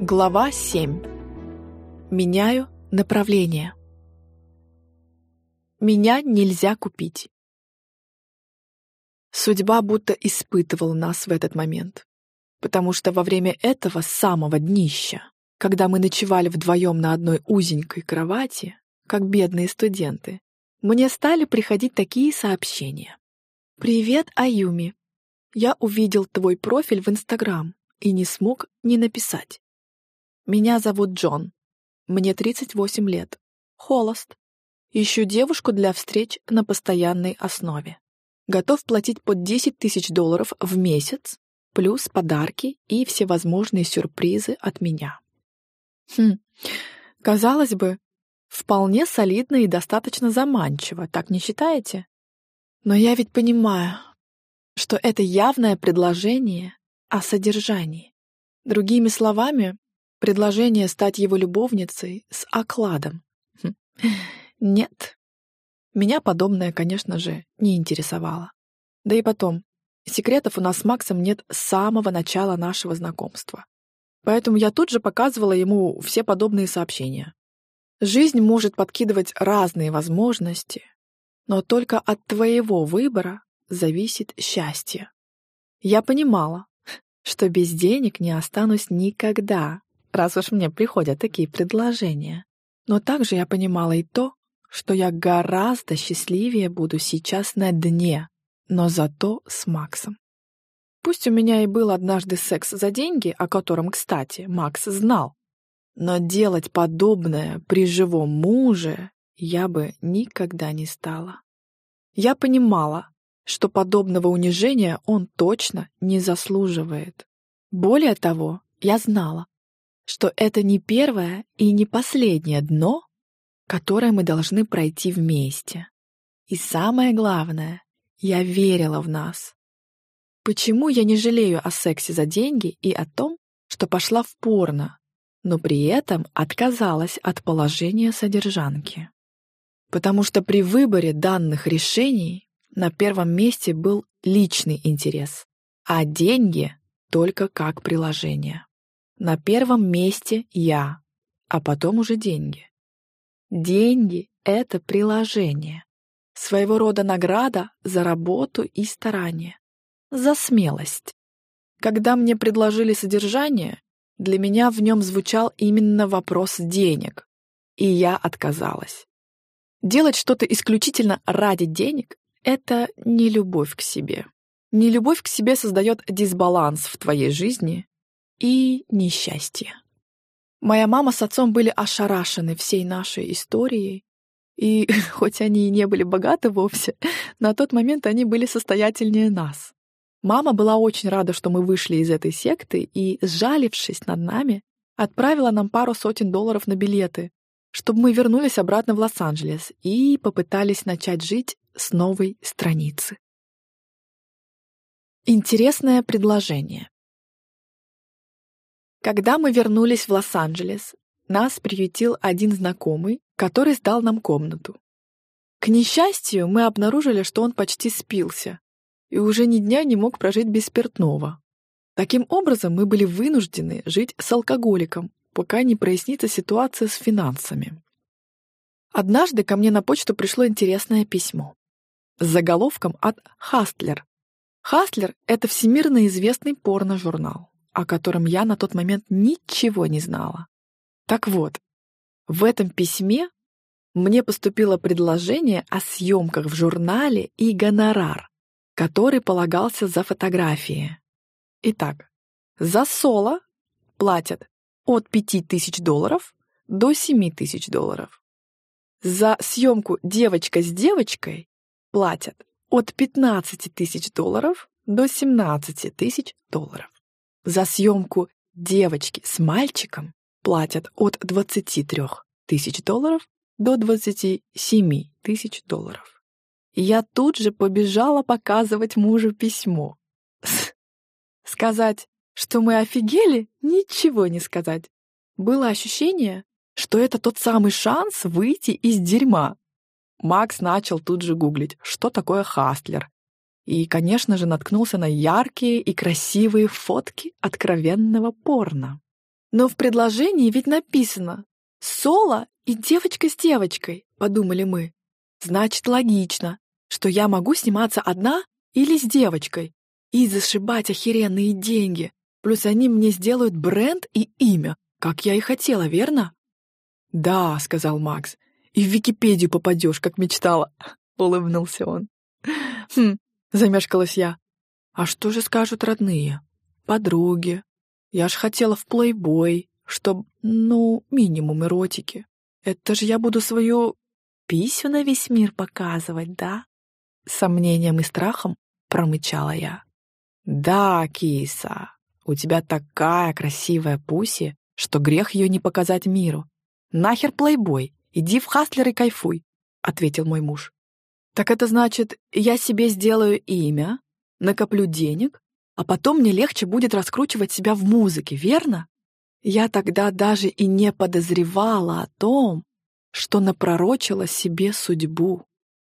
Глава 7. Меняю направление. Меня нельзя купить. Судьба будто испытывала нас в этот момент, потому что во время этого самого днища, когда мы ночевали вдвоем на одной узенькой кровати, как бедные студенты, мне стали приходить такие сообщения. «Привет, Аюми. Я увидел твой профиль в Инстаграм и не смог не написать. Меня зовут Джон. Мне 38 лет. Холост. Ищу девушку для встреч на постоянной основе. Готов платить по 10 тысяч долларов в месяц, плюс подарки и всевозможные сюрпризы от меня. Хм, казалось бы, вполне солидно и достаточно заманчиво, так не считаете? Но я ведь понимаю, что это явное предложение о содержании. Другими словами, Предложение стать его любовницей с окладом. Хм. Нет. Меня подобное, конечно же, не интересовало. Да и потом, секретов у нас с Максом нет с самого начала нашего знакомства. Поэтому я тут же показывала ему все подобные сообщения. Жизнь может подкидывать разные возможности, но только от твоего выбора зависит счастье. Я понимала, что без денег не останусь никогда, раз уж мне приходят такие предложения. Но также я понимала и то, что я гораздо счастливее буду сейчас на дне, но зато с Максом. Пусть у меня и был однажды секс за деньги, о котором, кстати, Макс знал, но делать подобное при живом муже я бы никогда не стала. Я понимала, что подобного унижения он точно не заслуживает. Более того, я знала, что это не первое и не последнее дно, которое мы должны пройти вместе. И самое главное, я верила в нас. Почему я не жалею о сексе за деньги и о том, что пошла в порно, но при этом отказалась от положения содержанки? Потому что при выборе данных решений на первом месте был личный интерес, а деньги только как приложение. На первом месте я, а потом уже деньги. Деньги — это приложение. Своего рода награда за работу и старание. За смелость. Когда мне предложили содержание, для меня в нем звучал именно вопрос денег, и я отказалась. Делать что-то исключительно ради денег — это не любовь к себе. Нелюбовь к себе создает дисбаланс в твоей жизни и несчастье. Моя мама с отцом были ошарашены всей нашей историей, и хоть они и не были богаты вовсе, на тот момент они были состоятельнее нас. Мама была очень рада, что мы вышли из этой секты, и, сжалившись над нами, отправила нам пару сотен долларов на билеты, чтобы мы вернулись обратно в Лос-Анджелес и попытались начать жить с новой страницы. Интересное предложение. Когда мы вернулись в Лос-Анджелес, нас приютил один знакомый, который сдал нам комнату. К несчастью, мы обнаружили, что он почти спился и уже ни дня не мог прожить без спиртного. Таким образом, мы были вынуждены жить с алкоголиком, пока не прояснится ситуация с финансами. Однажды ко мне на почту пришло интересное письмо с заголовком от «Хастлер». «Хастлер» — это всемирно известный порно-журнал о котором я на тот момент ничего не знала. Так вот, в этом письме мне поступило предложение о съемках в журнале и гонорар, который полагался за фотографии. Итак, за соло платят от 5000 долларов до 7000 долларов. За съемку «Девочка с девочкой» платят от 15 тысяч долларов до 17 тысяч долларов. За съемку девочки с мальчиком платят от 23 тысяч долларов до 27 тысяч долларов. Я тут же побежала показывать мужу письмо. Сказать, что мы офигели, ничего не сказать. Было ощущение, что это тот самый шанс выйти из дерьма. Макс начал тут же гуглить, что такое хастлер, и, конечно же, наткнулся на яркие и красивые фотки откровенного порно. Но в предложении ведь написано «соло» и «девочка с девочкой», подумали мы. Значит, логично, что я могу сниматься одна или с девочкой и зашибать охеренные деньги. Плюс они мне сделают бренд и имя, как я и хотела, верно? «Да», — сказал Макс, — «и в Википедию попадешь, как мечтала», — улыбнулся он. «Хм», — замешкалась я. «А что же скажут родные? Подруги? Я ж хотела в плейбой, чтоб, ну, минимум эротики. Это же я буду свою писю на весь мир показывать, да?» С сомнением и страхом промычала я. «Да, киса, у тебя такая красивая пуси, что грех ее не показать миру. Нахер плейбой, иди в Хаслер и кайфуй», — ответил мой муж. «Так это значит, я себе сделаю имя, накоплю денег, а потом мне легче будет раскручивать себя в музыке, верно?» Я тогда даже и не подозревала о том, что напророчила себе судьбу,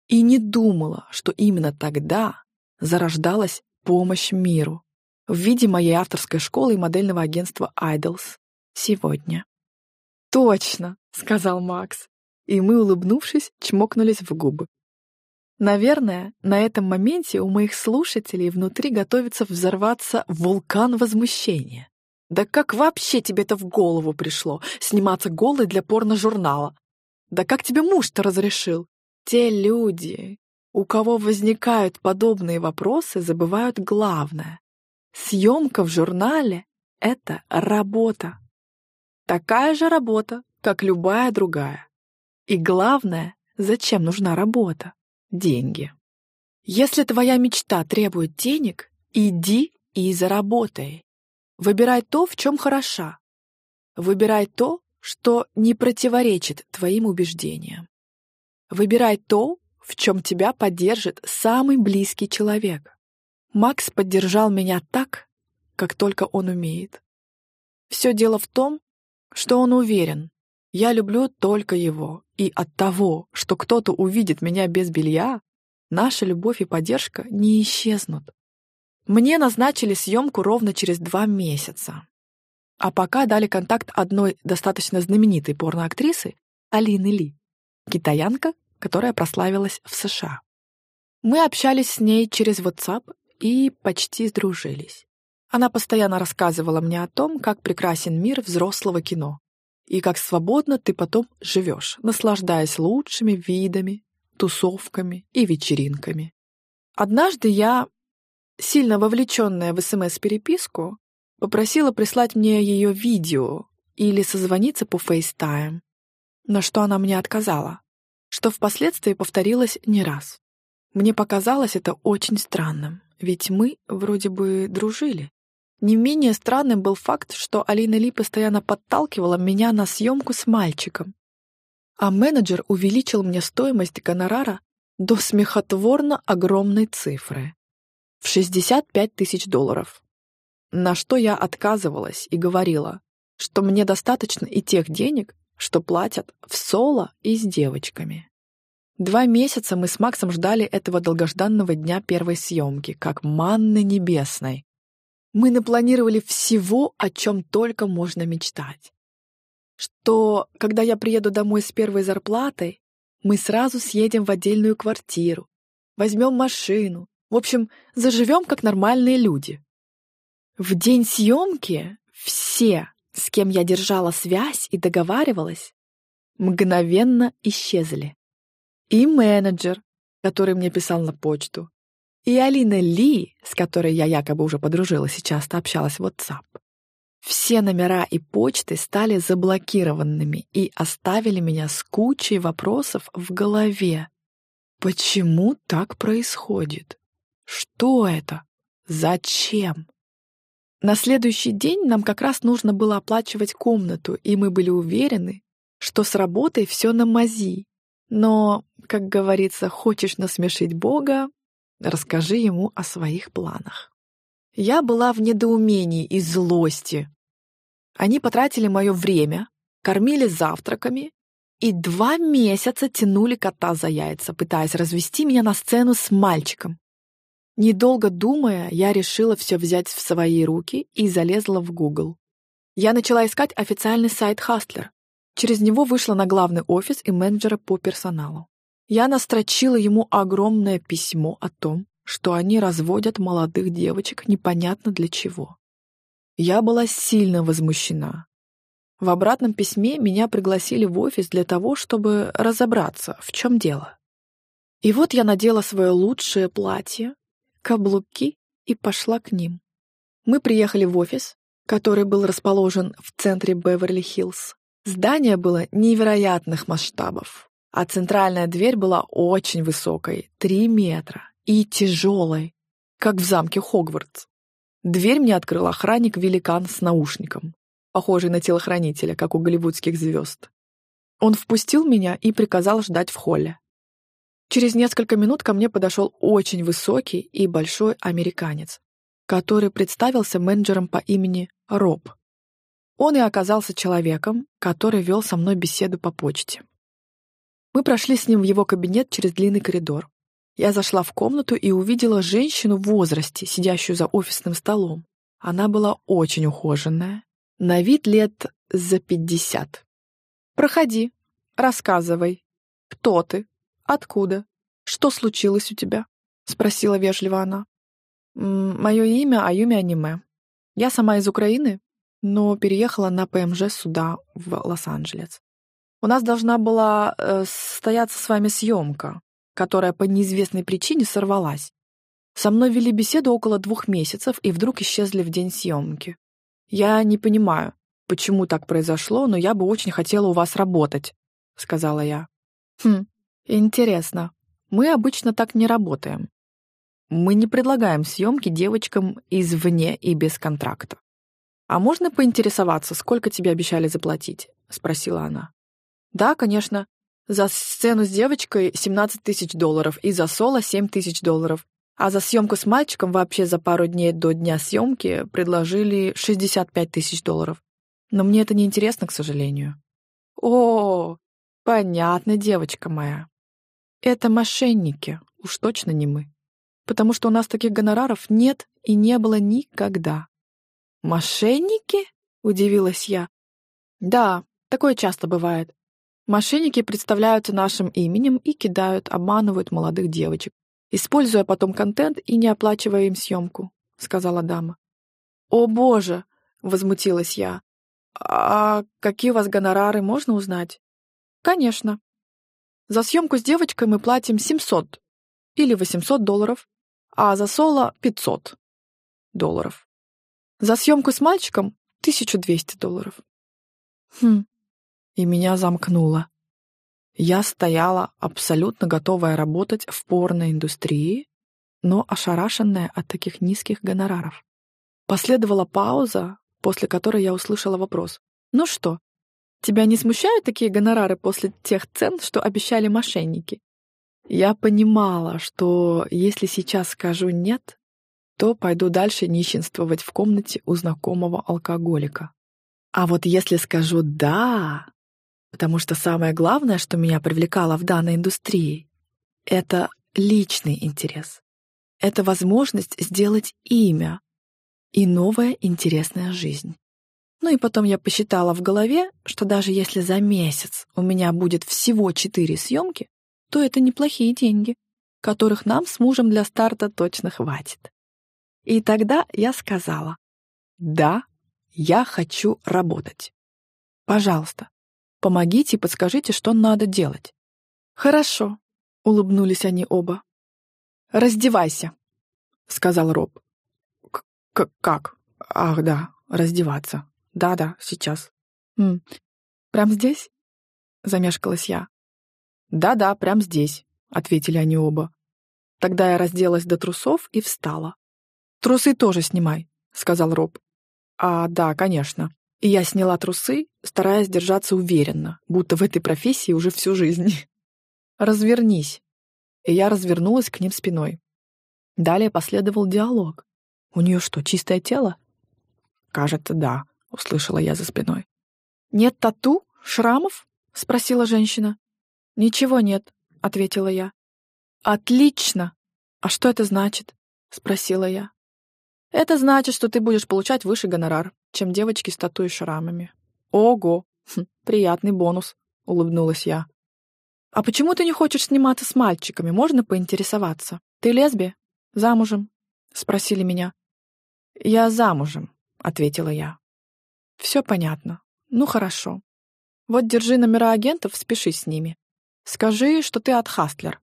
и не думала, что именно тогда зарождалась помощь миру в виде моей авторской школы и модельного агентства Idols сегодня. «Точно!» — сказал Макс. И мы, улыбнувшись, чмокнулись в губы. Наверное, на этом моменте у моих слушателей внутри готовится взорваться вулкан возмущения. Да как вообще тебе это в голову пришло, сниматься голой для порно-журнала? Да как тебе муж-то разрешил? Те люди, у кого возникают подобные вопросы, забывают главное. Съемка в журнале — это работа. Такая же работа, как любая другая. И главное, зачем нужна работа? Деньги. Если твоя мечта требует денег, иди и заработай. Выбирай то, в чем хороша. Выбирай то, что не противоречит твоим убеждениям. Выбирай то, в чем тебя поддержит самый близкий человек. Макс поддержал меня так, как только он умеет. Все дело в том, что он уверен, я люблю только его, и от того, что кто-то увидит меня без белья, наша любовь и поддержка не исчезнут. Мне назначили съемку ровно через два месяца. А пока дали контакт одной достаточно знаменитой порноактрисы, Алины Ли, китаянка, которая прославилась в США. Мы общались с ней через WhatsApp и почти сдружились. Она постоянно рассказывала мне о том, как прекрасен мир взрослого кино и как свободно ты потом живешь, наслаждаясь лучшими видами, тусовками и вечеринками. Однажды я, сильно вовлеченная в СМС-переписку, попросила прислать мне ее видео или созвониться по FaceTime, на что она мне отказала что впоследствии повторилось не раз. Мне показалось это очень странным, ведь мы вроде бы дружили. Не менее странным был факт, что Алина Ли постоянно подталкивала меня на съемку с мальчиком. А менеджер увеличил мне стоимость гонорара до смехотворно огромной цифры — в 65 тысяч долларов. На что я отказывалась и говорила, что мне достаточно и тех денег, что платят в соло и с девочками. Два месяца мы с Максом ждали этого долгожданного дня первой съемки, как манны небесной. Мы напланировали всего, о чем только можно мечтать. Что, когда я приеду домой с первой зарплатой, мы сразу съедем в отдельную квартиру, возьмем машину, в общем, заживем как нормальные люди. В день съемки все с кем я держала связь и договаривалась, мгновенно исчезли. И менеджер, который мне писал на почту, и Алина Ли, с которой я якобы уже подружилась и часто общалась в WhatsApp. Все номера и почты стали заблокированными и оставили меня с кучей вопросов в голове. Почему так происходит? Что это? Зачем? На следующий день нам как раз нужно было оплачивать комнату, и мы были уверены, что с работой все на мази. Но, как говорится, хочешь насмешить Бога, расскажи ему о своих планах. Я была в недоумении и злости. Они потратили мое время, кормили завтраками и два месяца тянули кота за яйца, пытаясь развести меня на сцену с мальчиком. Недолго думая, я решила все взять в свои руки и залезла в Google. Я начала искать официальный сайт Hustler. Через него вышла на главный офис и менеджера по персоналу. Я настрочила ему огромное письмо о том, что они разводят молодых девочек непонятно для чего. Я была сильно возмущена. В обратном письме меня пригласили в офис для того, чтобы разобраться, в чем дело. И вот я надела свое лучшее платье, каблуки и пошла к ним. Мы приехали в офис, который был расположен в центре Беверли-Хиллз. Здание было невероятных масштабов, а центральная дверь была очень высокой, 3 метра, и тяжелой, как в замке Хогвартс. Дверь мне открыл охранник-великан с наушником, похожий на телохранителя, как у голливудских звезд. Он впустил меня и приказал ждать в холле. Через несколько минут ко мне подошел очень высокий и большой американец, который представился менеджером по имени Роб. Он и оказался человеком, который вел со мной беседу по почте. Мы прошли с ним в его кабинет через длинный коридор. Я зашла в комнату и увидела женщину в возрасте, сидящую за офисным столом. Она была очень ухоженная, на вид лет за пятьдесят. «Проходи, рассказывай. Кто ты? Откуда? Что случилось у тебя?» — спросила вежливо она. «Мое имя Аюми Аниме. Я сама из Украины, но переехала на ПМЖ сюда, в Лос-Анджелес. У нас должна была э, состояться с вами съемка, которая по неизвестной причине сорвалась. Со мной вели беседу около двух месяцев и вдруг исчезли в день съемки. Я не понимаю, почему так произошло, но я бы очень хотела у вас работать», — сказала я. «Хм, интересно. Мы обычно так не работаем. Мы не предлагаем съемки девочкам извне и без контракта. «А можно поинтересоваться, сколько тебе обещали заплатить?» — спросила она. «Да, конечно. За сцену с девочкой 17 тысяч долларов и за соло 7 тысяч долларов. А за съемку с мальчиком вообще за пару дней до дня съемки предложили 65 тысяч долларов. Но мне это не интересно, к сожалению». «О, понятно, девочка моя. Это мошенники, уж точно не мы» потому что у нас таких гонораров нет и не было никогда. «Мошенники?» — удивилась я. «Да, такое часто бывает. Мошенники представляются нашим именем и кидают, обманывают молодых девочек, используя потом контент и не оплачивая им съемку», — сказала дама. «О боже!» — возмутилась я. «А какие у вас гонорары, можно узнать?» «Конечно. За съемку с девочкой мы платим 700 или 800 долларов а за соло — 500 долларов. За съемку с мальчиком — 1200 долларов. Хм, и меня замкнуло. Я стояла, абсолютно готовая работать в порноиндустрии, но ошарашенная от таких низких гонораров. Последовала пауза, после которой я услышала вопрос. «Ну что, тебя не смущают такие гонорары после тех цен, что обещали мошенники?» Я понимала, что если сейчас скажу «нет», то пойду дальше нищенствовать в комнате у знакомого алкоголика. А вот если скажу «да», потому что самое главное, что меня привлекало в данной индустрии, это личный интерес. Это возможность сделать имя и новая интересная жизнь. Ну и потом я посчитала в голове, что даже если за месяц у меня будет всего четыре съемки, то это неплохие деньги, которых нам с мужем для старта точно хватит. И тогда я сказала, да, я хочу работать. Пожалуйста, помогите и подскажите, что надо делать. Хорошо, улыбнулись они оба. Раздевайся, сказал Роб. К как? Ах, да, раздеваться. Да-да, сейчас. М прям здесь? Замешкалась я. «Да-да, прямо здесь», — ответили они оба. Тогда я разделась до трусов и встала. «Трусы тоже снимай», — сказал Роб. «А, да, конечно». И я сняла трусы, стараясь держаться уверенно, будто в этой профессии уже всю жизнь. «Развернись». И я развернулась к ним спиной. Далее последовал диалог. «У нее что, чистое тело?» «Кажется, да», — услышала я за спиной. «Нет тату? Шрамов?» — спросила женщина. «Ничего нет», — ответила я. «Отлично! А что это значит?» — спросила я. «Это значит, что ты будешь получать выше гонорар», чем девочки с тату и шрамами. Ого! Хм, приятный бонус, улыбнулась я. А почему ты не хочешь сниматься с мальчиками? Можно поинтересоваться? Ты лесби? Замужем? Спросили меня. Я замужем, ответила я. Все понятно. Ну хорошо. Вот держи номера агентов, спеши с ними. Скажи, что ты от Хастлер.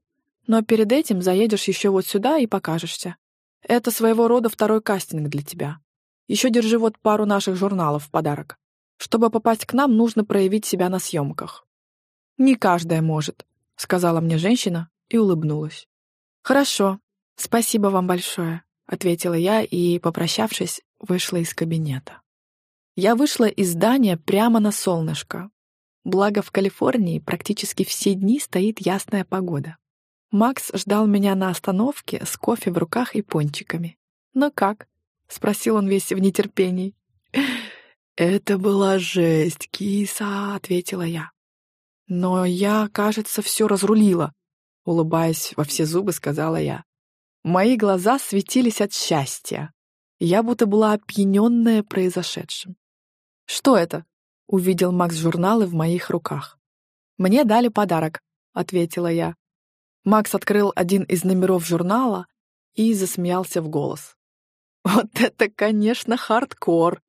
Но перед этим заедешь еще вот сюда и покажешься. Это своего рода второй кастинг для тебя. Еще держи вот пару наших журналов в подарок. Чтобы попасть к нам, нужно проявить себя на съемках. Не каждая может, сказала мне женщина и улыбнулась. Хорошо, спасибо вам большое, ответила я и, попрощавшись, вышла из кабинета. Я вышла из здания прямо на солнышко. Благо в Калифорнии практически все дни стоит ясная погода. Макс ждал меня на остановке с кофе в руках и пончиками. «Ну как?» — спросил он весь в нетерпении. «Это была жесть, киса», — ответила я. «Но я, кажется, все разрулила», — улыбаясь во все зубы, сказала я. Мои глаза светились от счастья. Я будто была опьяненная произошедшим. «Что это?» — увидел Макс журналы в моих руках. «Мне дали подарок», — ответила я. Макс открыл один из номеров журнала и засмеялся в голос. «Вот это, конечно, хардкор!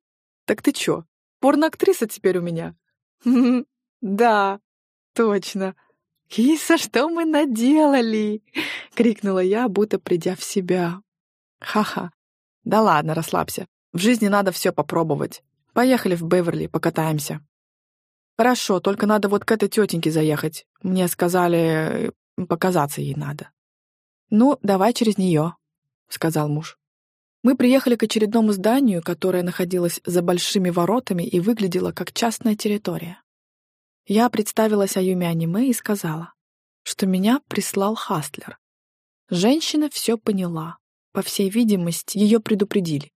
Так ты чё, порноактриса теперь у меня?» «Да, точно. Киса, что мы наделали?» — крикнула я, будто придя в себя. «Ха-ха. Да ладно, расслабься. В жизни надо все попробовать. Поехали в Беверли, покатаемся». «Хорошо, только надо вот к этой тетеньке заехать. Мне сказали, Показаться ей надо. «Ну, давай через нее», — сказал муж. Мы приехали к очередному зданию, которое находилось за большими воротами и выглядело как частная территория. Я представилась Аюме аниме и сказала, что меня прислал Хастлер. Женщина все поняла. По всей видимости, ее предупредили.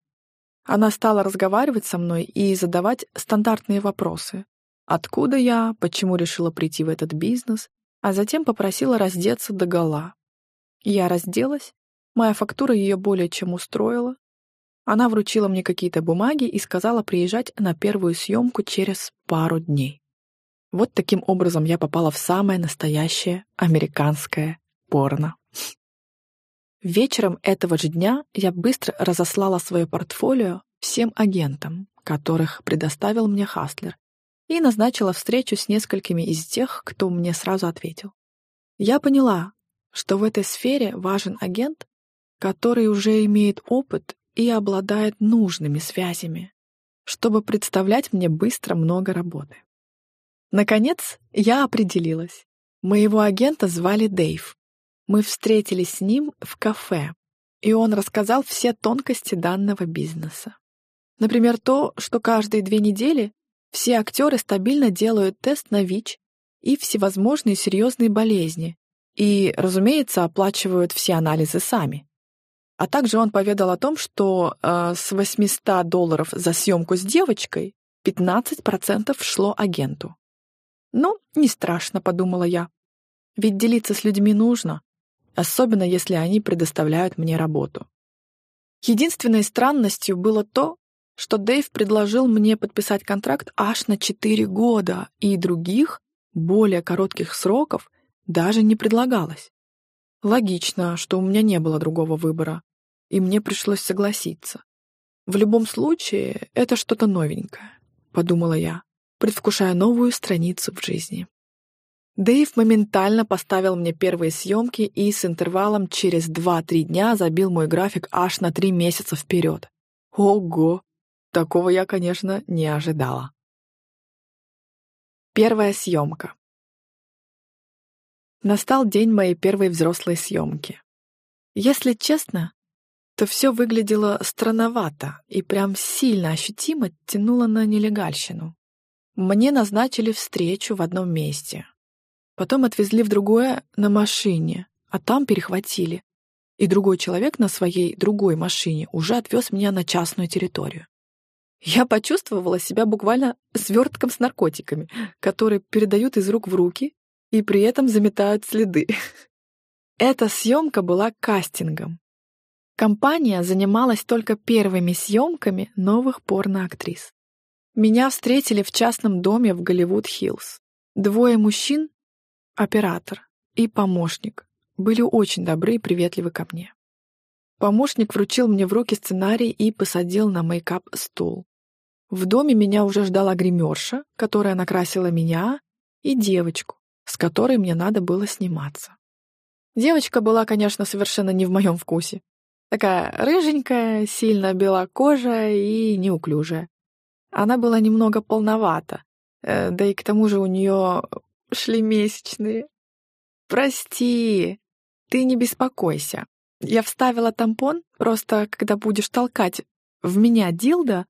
Она стала разговаривать со мной и задавать стандартные вопросы. Откуда я, почему решила прийти в этот бизнес, а затем попросила раздеться догола. Я разделась, моя фактура ее более чем устроила. Она вручила мне какие-то бумаги и сказала приезжать на первую съемку через пару дней. Вот таким образом я попала в самое настоящее американское порно. Вечером этого же дня я быстро разослала свое портфолио всем агентам, которых предоставил мне Хастлер, и назначила встречу с несколькими из тех, кто мне сразу ответил. Я поняла, что в этой сфере важен агент, который уже имеет опыт и обладает нужными связями, чтобы представлять мне быстро много работы. Наконец, я определилась. Моего агента звали Дэйв. Мы встретились с ним в кафе, и он рассказал все тонкости данного бизнеса. Например, то, что каждые две недели все актеры стабильно делают тест на ВИЧ и всевозможные серьезные болезни, и, разумеется, оплачивают все анализы сами. А также он поведал о том, что э, с 800 долларов за съемку с девочкой 15% шло агенту. «Ну, не страшно», — подумала я. «Ведь делиться с людьми нужно, особенно если они предоставляют мне работу». Единственной странностью было то, что Дэйв предложил мне подписать контракт аж на 4 года, и других, более коротких сроков даже не предлагалось. Логично, что у меня не было другого выбора, и мне пришлось согласиться. В любом случае, это что-то новенькое, подумала я, предвкушая новую страницу в жизни. Дэйв моментально поставил мне первые съемки и с интервалом через 2-3 дня забил мой график аж на 3 месяца вперед. Ого! Такого я, конечно, не ожидала. Первая съемка. Настал день моей первой взрослой съемки. Если честно, то все выглядело странновато и прям сильно ощутимо тянуло на нелегальщину. Мне назначили встречу в одном месте. Потом отвезли в другое на машине, а там перехватили. И другой человек на своей другой машине уже отвез меня на частную территорию. Я почувствовала себя буквально свертком с наркотиками, которые передают из рук в руки и при этом заметают следы. Эта съемка была кастингом. Компания занималась только первыми съемками новых порноактрис. Меня встретили в частном доме в Голливуд-Хиллз. Двое мужчин, оператор и помощник, были очень добры и приветливы ко мне. Помощник вручил мне в руки сценарий и посадил на мейкап-стул. В доме меня уже ждала гримерша, которая накрасила меня, и девочку, с которой мне надо было сниматься. Девочка была, конечно, совершенно не в моем вкусе. Такая рыженькая, сильно белокожая и неуклюжая. Она была немного полновата, э, да и к тому же у нее шли месячные. «Прости, ты не беспокойся. Я вставила тампон, просто когда будешь толкать в меня дилда,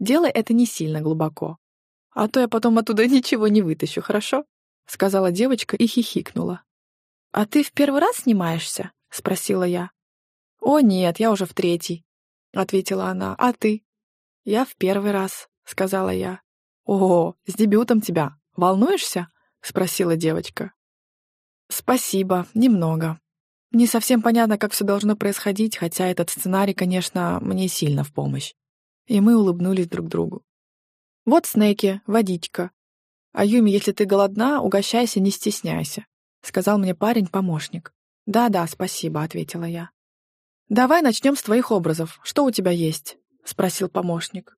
делай это не сильно глубоко. А то я потом оттуда ничего не вытащу, хорошо?» — сказала девочка и хихикнула. «А ты в первый раз снимаешься?» — спросила я. «О, нет, я уже в третий», — ответила она. «А ты?» «Я в первый раз», — сказала я. «Ого, с дебютом тебя. Волнуешься?» — спросила девочка. «Спасибо, немного. Не совсем понятно, как все должно происходить, хотя этот сценарий, конечно, мне сильно в помощь». И мы улыбнулись друг другу. «Вот снеки, водичка. А Юми, если ты голодна, угощайся, не стесняйся», — сказал мне парень-помощник. «Да-да, спасибо», — ответила я. «Давай начнем с твоих образов. Что у тебя есть?» — спросил помощник.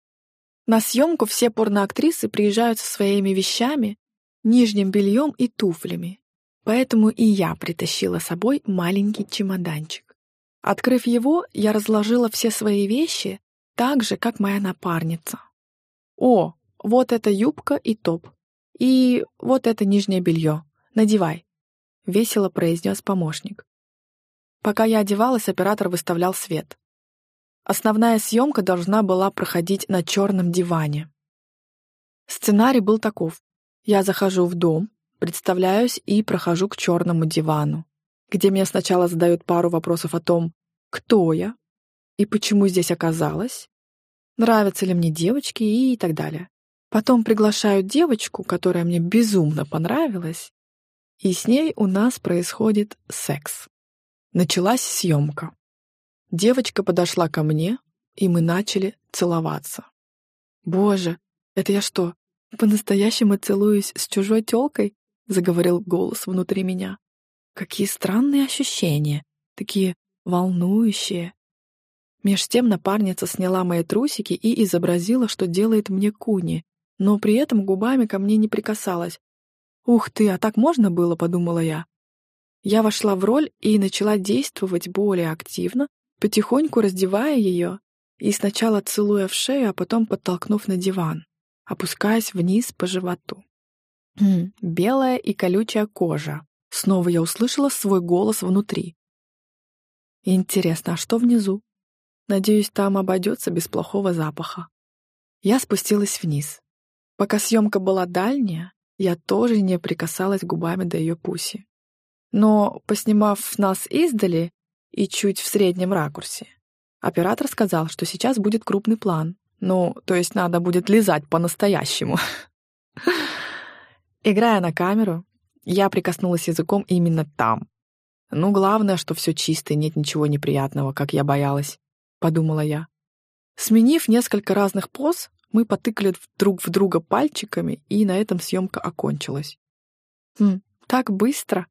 На съемку все порноактрисы приезжают со своими вещами, нижним бельем и туфлями. Поэтому и я притащила с собой маленький чемоданчик. Открыв его, я разложила все свои вещи так же, как моя напарница. «О, вот это юбка и топ. И вот это нижнее белье. Надевай», — весело произнес помощник. Пока я одевалась, оператор выставлял свет. Основная съемка должна была проходить на черном диване. Сценарий был таков. Я захожу в дом, представляюсь и прохожу к черному дивану, где мне сначала задают пару вопросов о том, кто я и почему здесь оказалась, нравятся ли мне девочки и так далее. Потом приглашают девочку, которая мне безумно понравилась, и с ней у нас происходит секс. Началась съемка. Девочка подошла ко мне, и мы начали целоваться. «Боже, это я что, по-настоящему целуюсь с чужой тёлкой?» — заговорил голос внутри меня. «Какие странные ощущения, такие волнующие». Меж тем напарница сняла мои трусики и изобразила, что делает мне куни, но при этом губами ко мне не прикасалась. «Ух ты, а так можно было?» — подумала я. Я вошла в роль и начала действовать более активно, потихоньку раздевая ее и сначала целуя в шею, а потом подтолкнув на диван, опускаясь вниз по животу. Хм, белая и колючая кожа. Снова я услышала свой голос внутри. Интересно, а что внизу? Надеюсь, там обойдется без плохого запаха. Я спустилась вниз. Пока съемка была дальняя, я тоже не прикасалась губами до ее пуси. Но, поснимав нас издали и чуть в среднем ракурсе, оператор сказал, что сейчас будет крупный план. Ну, то есть надо будет лизать по-настоящему. Играя на камеру, я прикоснулась языком именно там. Ну, главное, что все чисто и нет ничего неприятного, как я боялась, подумала я. Сменив несколько разных поз, мы потыкали друг в друга пальчиками, и на этом съемка окончилась. Хм, так быстро.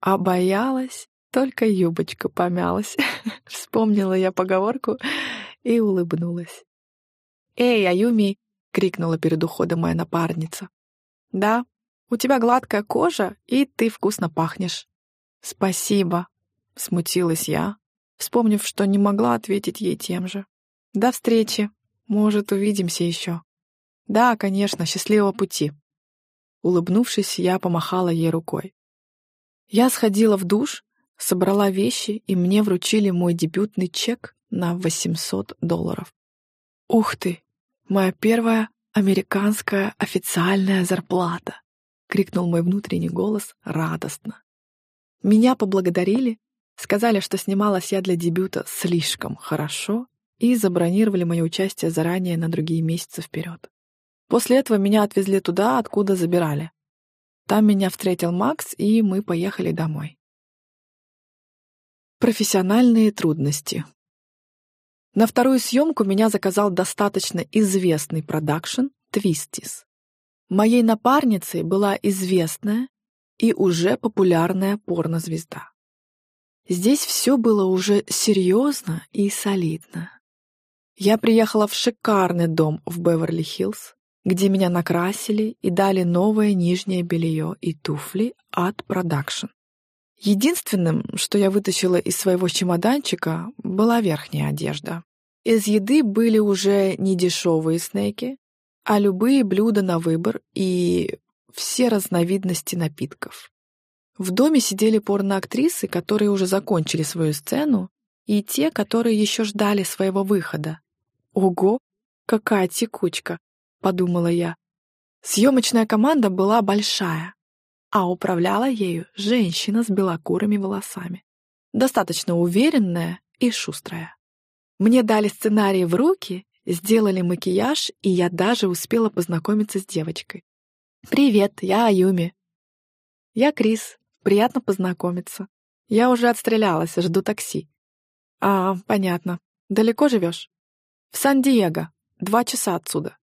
А боялась, только юбочка помялась. Вспомнила я поговорку и улыбнулась. «Эй, Аюми!» — крикнула перед уходом моя напарница. «Да, у тебя гладкая кожа, и ты вкусно пахнешь». «Спасибо», — смутилась я, вспомнив, что не могла ответить ей тем же. «До встречи. Может, увидимся еще». «Да, конечно, счастливого пути». Улыбнувшись, я помахала ей рукой. Я сходила в душ, собрала вещи, и мне вручили мой дебютный чек на 800 долларов. «Ух ты! Моя первая американская официальная зарплата!» — крикнул мой внутренний голос радостно. Меня поблагодарили, сказали, что снималась я для дебюта слишком хорошо и забронировали мое участие заранее на другие месяцы вперед. После этого меня отвезли туда, откуда забирали. Там меня встретил Макс, и мы поехали домой. Профессиональные трудности. На вторую съемку меня заказал достаточно известный продакшн «Твистис». Моей напарницей была известная и уже популярная порнозвезда. Здесь все было уже серьезно и солидно. Я приехала в шикарный дом в Беверли-Хиллз, где меня накрасили и дали новое нижнее белье и туфли от продакшн. Единственным, что я вытащила из своего чемоданчика, была верхняя одежда. Из еды были уже не дешевые снеки, а любые блюда на выбор и все разновидности напитков. В доме сидели порноактрисы, которые уже закончили свою сцену, и те, которые еще ждали своего выхода. «Ого, какая текучка!» — подумала я. Съемочная команда была большая, а управляла ею женщина с белокурыми волосами, достаточно уверенная и шустрая. Мне дали сценарий в руки, сделали макияж, и я даже успела познакомиться с девочкой. «Привет, я Аюми». «Я Крис, Приятно познакомиться. Я уже отстрелялась, жду такси. А, понятно. Далеко живешь? Сан-Диего. Два часа отсюда.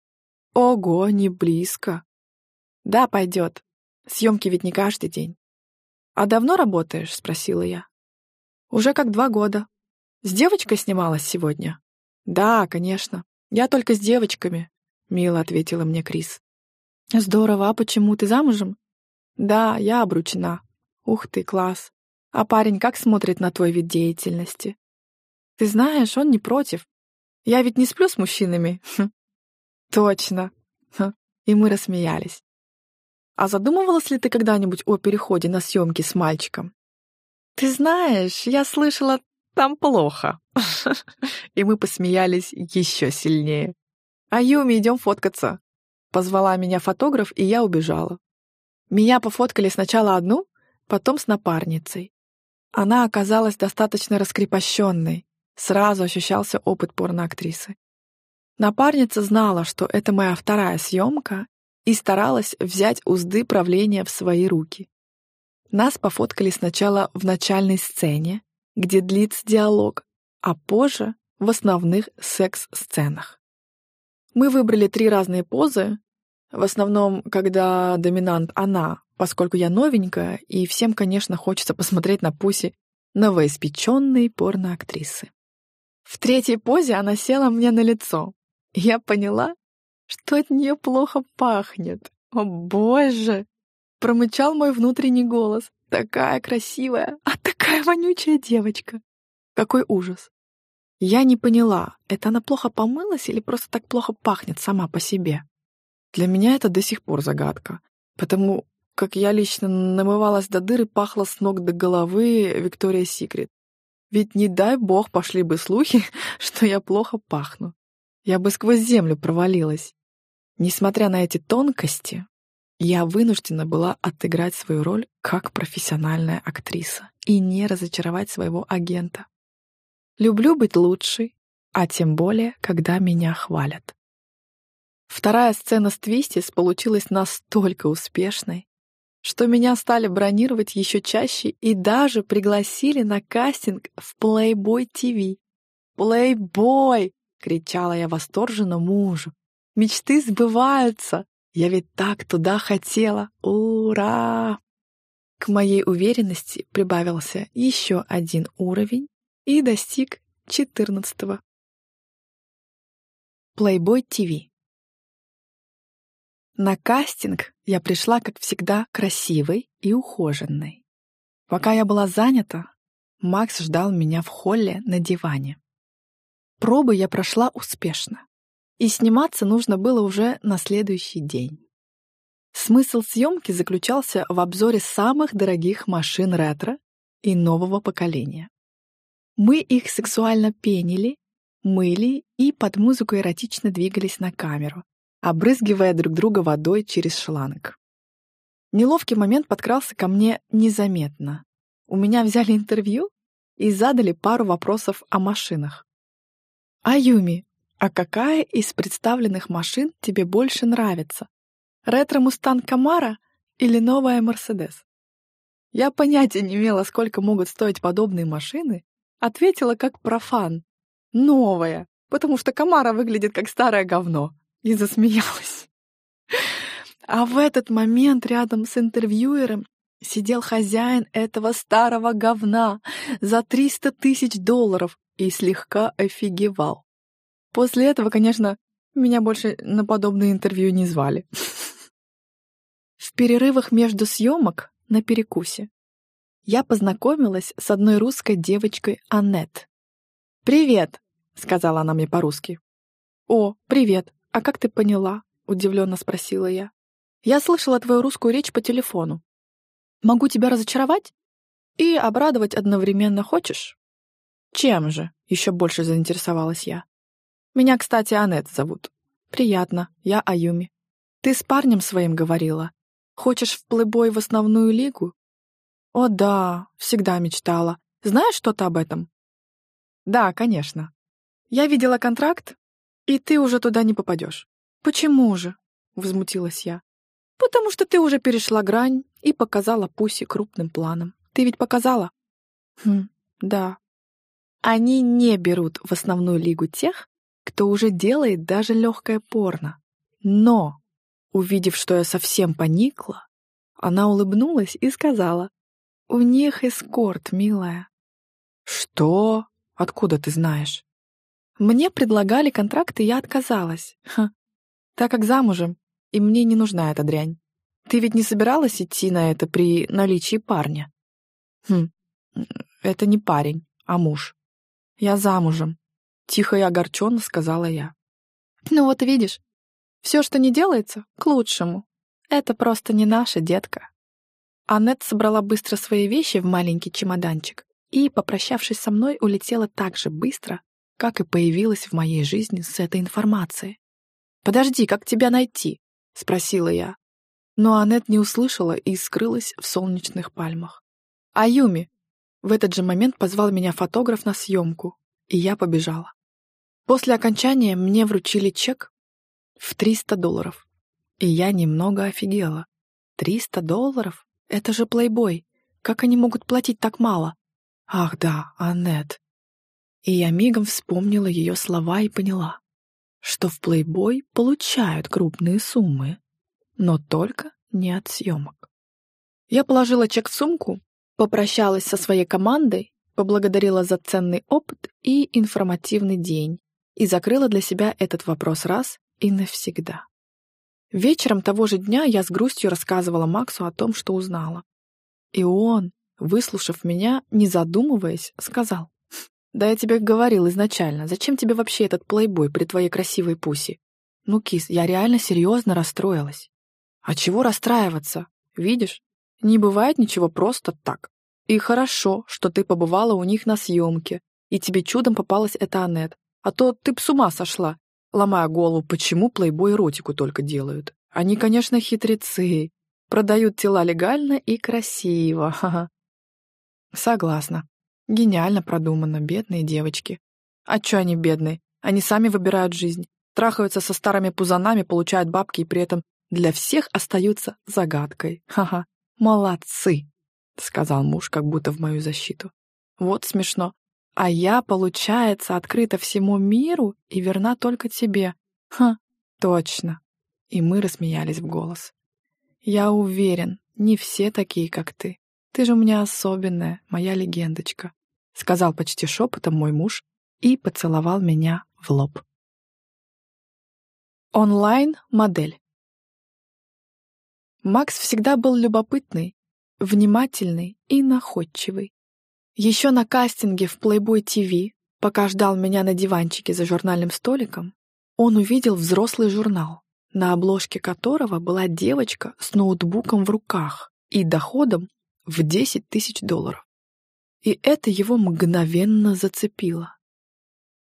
Ого, не близко. Да, пойдет. Съемки ведь не каждый день. А давно работаешь? Спросила я. Уже как два года. С девочкой снималась сегодня? Да, конечно. Я только с девочками, мило ответила мне Крис. Здорово, а почему ты замужем? Да, я обручена. Ух ты, класс. А парень как смотрит на твой вид деятельности? Ты знаешь, он не против. Я ведь не сплю с мужчинами. Хм. Точно. Хм. И мы рассмеялись. А задумывалась ли ты когда-нибудь о переходе на съемки с мальчиком? Ты знаешь, я слышала, там плохо. И мы посмеялись еще сильнее. А Юми, идем фоткаться. Позвала меня фотограф, и я убежала. Меня пофоткали сначала одну, потом с напарницей. Она оказалась достаточно раскрепощенной, сразу ощущался опыт порноактрисы. Напарница знала, что это моя вторая съемка, и старалась взять узды правления в свои руки. Нас пофоткали сначала в начальной сцене, где длится диалог, а позже в основных секс-сценах. Мы выбрали три разные позы, в основном, когда доминант она, поскольку я новенькая, и всем, конечно, хочется посмотреть на Пуси новоиспеченной порноактрисы. В третьей позе она села мне на лицо. Я поняла, что от нее плохо пахнет. О, боже! Промычал мой внутренний голос. Такая красивая, а такая вонючая девочка. Какой ужас. Я не поняла, это она плохо помылась или просто так плохо пахнет сама по себе. Для меня это до сих пор загадка, потому как я лично намывалась до дыры, пахло с ног до головы Виктория Секрет. Ведь не дай бог пошли бы слухи, что я плохо пахну. Я бы сквозь землю провалилась. Несмотря на эти тонкости, я вынуждена была отыграть свою роль как профессиональная актриса и не разочаровать своего агента. Люблю быть лучшей, а тем более, когда меня хвалят. Вторая сцена с Твистис получилась настолько успешной, что меня стали бронировать еще чаще и даже пригласили на кастинг в Playboy TV. «Плейбой!» — кричала я восторженно мужу. «Мечты сбываются! Я ведь так туда хотела! Ура!» К моей уверенности прибавился еще один уровень и достиг четырнадцатого. Playboy TV на кастинг я пришла, как всегда, красивой и ухоженной. Пока я была занята, Макс ждал меня в холле на диване. Пробы я прошла успешно, и сниматься нужно было уже на следующий день. Смысл съемки заключался в обзоре самых дорогих машин ретро и нового поколения. Мы их сексуально пенили, мыли и под музыку эротично двигались на камеру, обрызгивая друг друга водой через шланг. Неловкий момент подкрался ко мне незаметно. У меня взяли интервью и задали пару вопросов о машинах. «Аюми, а какая из представленных машин тебе больше нравится? Ретро-мустанг Камара или новая Мерседес?» Я понятия не имела, сколько могут стоить подобные машины, ответила как профан. новая, потому что Камара выглядит как старое говно. И засмеялась. А в этот момент рядом с интервьюером сидел хозяин этого старого говна за 300 тысяч долларов и слегка офигевал. После этого, конечно, меня больше на подобные интервью не звали. В перерывах между съемок на перекусе я познакомилась с одной русской девочкой Аннет. «Привет!» — сказала она мне по-русски. «О, привет! А как ты поняла?» — удивленно спросила я. «Я слышала твою русскую речь по телефону. Могу тебя разочаровать? И обрадовать одновременно хочешь?» «Чем же?» — еще больше заинтересовалась я. «Меня, кстати, Аннет зовут. Приятно, я Аюми. Ты с парнем своим говорила. Хочешь в плейбой в основную лигу?» «О да, всегда мечтала. Знаешь что-то об этом?» «Да, конечно. Я видела контракт, и ты уже туда не попадешь». «Почему же?» — возмутилась я. «Потому что ты уже перешла грань и показала Пуси крупным планом. Ты ведь показала?» «Хм, да». Они не берут в основную лигу тех, кто уже делает даже легкое порно. Но, увидев, что я совсем поникла, она улыбнулась и сказала, «У них эскорт, милая». «Что? Откуда ты знаешь?» Мне предлагали контракт, и я отказалась. Ха. Так как замужем, и мне не нужна эта дрянь. Ты ведь не собиралась идти на это при наличии парня? Хм, это не парень, а муж. Я замужем. Тихо и огорченно сказала я. Ну вот видишь, все, что не делается, к лучшему. Это просто не наша детка. Аннет собрала быстро свои вещи в маленький чемоданчик и, попрощавшись со мной, улетела так же быстро, как и появилась в моей жизни с этой информацией. «Подожди, как тебя найти?» — спросила я. Но Аннет не услышала и скрылась в солнечных пальмах. «Аюми!» В этот же момент позвал меня фотограф на съемку, и я побежала. После окончания мне вручили чек в 300 долларов, и я немного офигела. 300 долларов? Это же плейбой. Как они могут платить так мало? Ах да, Аннет. И я мигом вспомнила ее слова и поняла, что в плейбой получают крупные суммы, но только не от съемок. Я положила чек в сумку, попрощалась со своей командой поблагодарила за ценный опыт и информативный день и закрыла для себя этот вопрос раз и навсегда. Вечером того же дня я с грустью рассказывала Максу о том, что узнала. И он, выслушав меня, не задумываясь, сказал, «Да я тебе говорил изначально, зачем тебе вообще этот плейбой при твоей красивой пусе? Ну, кис, я реально серьезно расстроилась». «А чего расстраиваться? Видишь, не бывает ничего просто так. И хорошо, что ты побывала у них на съемке, и тебе чудом попалась эта Аннет. А то ты б с ума сошла, ломая голову, почему плейбой эротику только делают. Они, конечно, хитрецы. Продают тела легально и красиво. Согласна. Гениально продумано, бедные девочки. А чё они бедные? Они сами выбирают жизнь. Трахаются со старыми пузанами, получают бабки и при этом для всех остаются загадкой. Ха-ха. Молодцы. — сказал муж, как будто в мою защиту. «Вот смешно. А я, получается, открыта всему миру и верна только тебе. Ха, точно». И мы рассмеялись в голос. «Я уверен, не все такие, как ты. Ты же у меня особенная, моя легендочка», — сказал почти шепотом мой муж и поцеловал меня в лоб. Онлайн-модель. Макс всегда был любопытный внимательный и находчивый. Еще на кастинге в Playboy TV, пока ждал меня на диванчике за журнальным столиком, он увидел взрослый журнал, на обложке которого была девочка с ноутбуком в руках и доходом в 10 тысяч долларов. И это его мгновенно зацепило.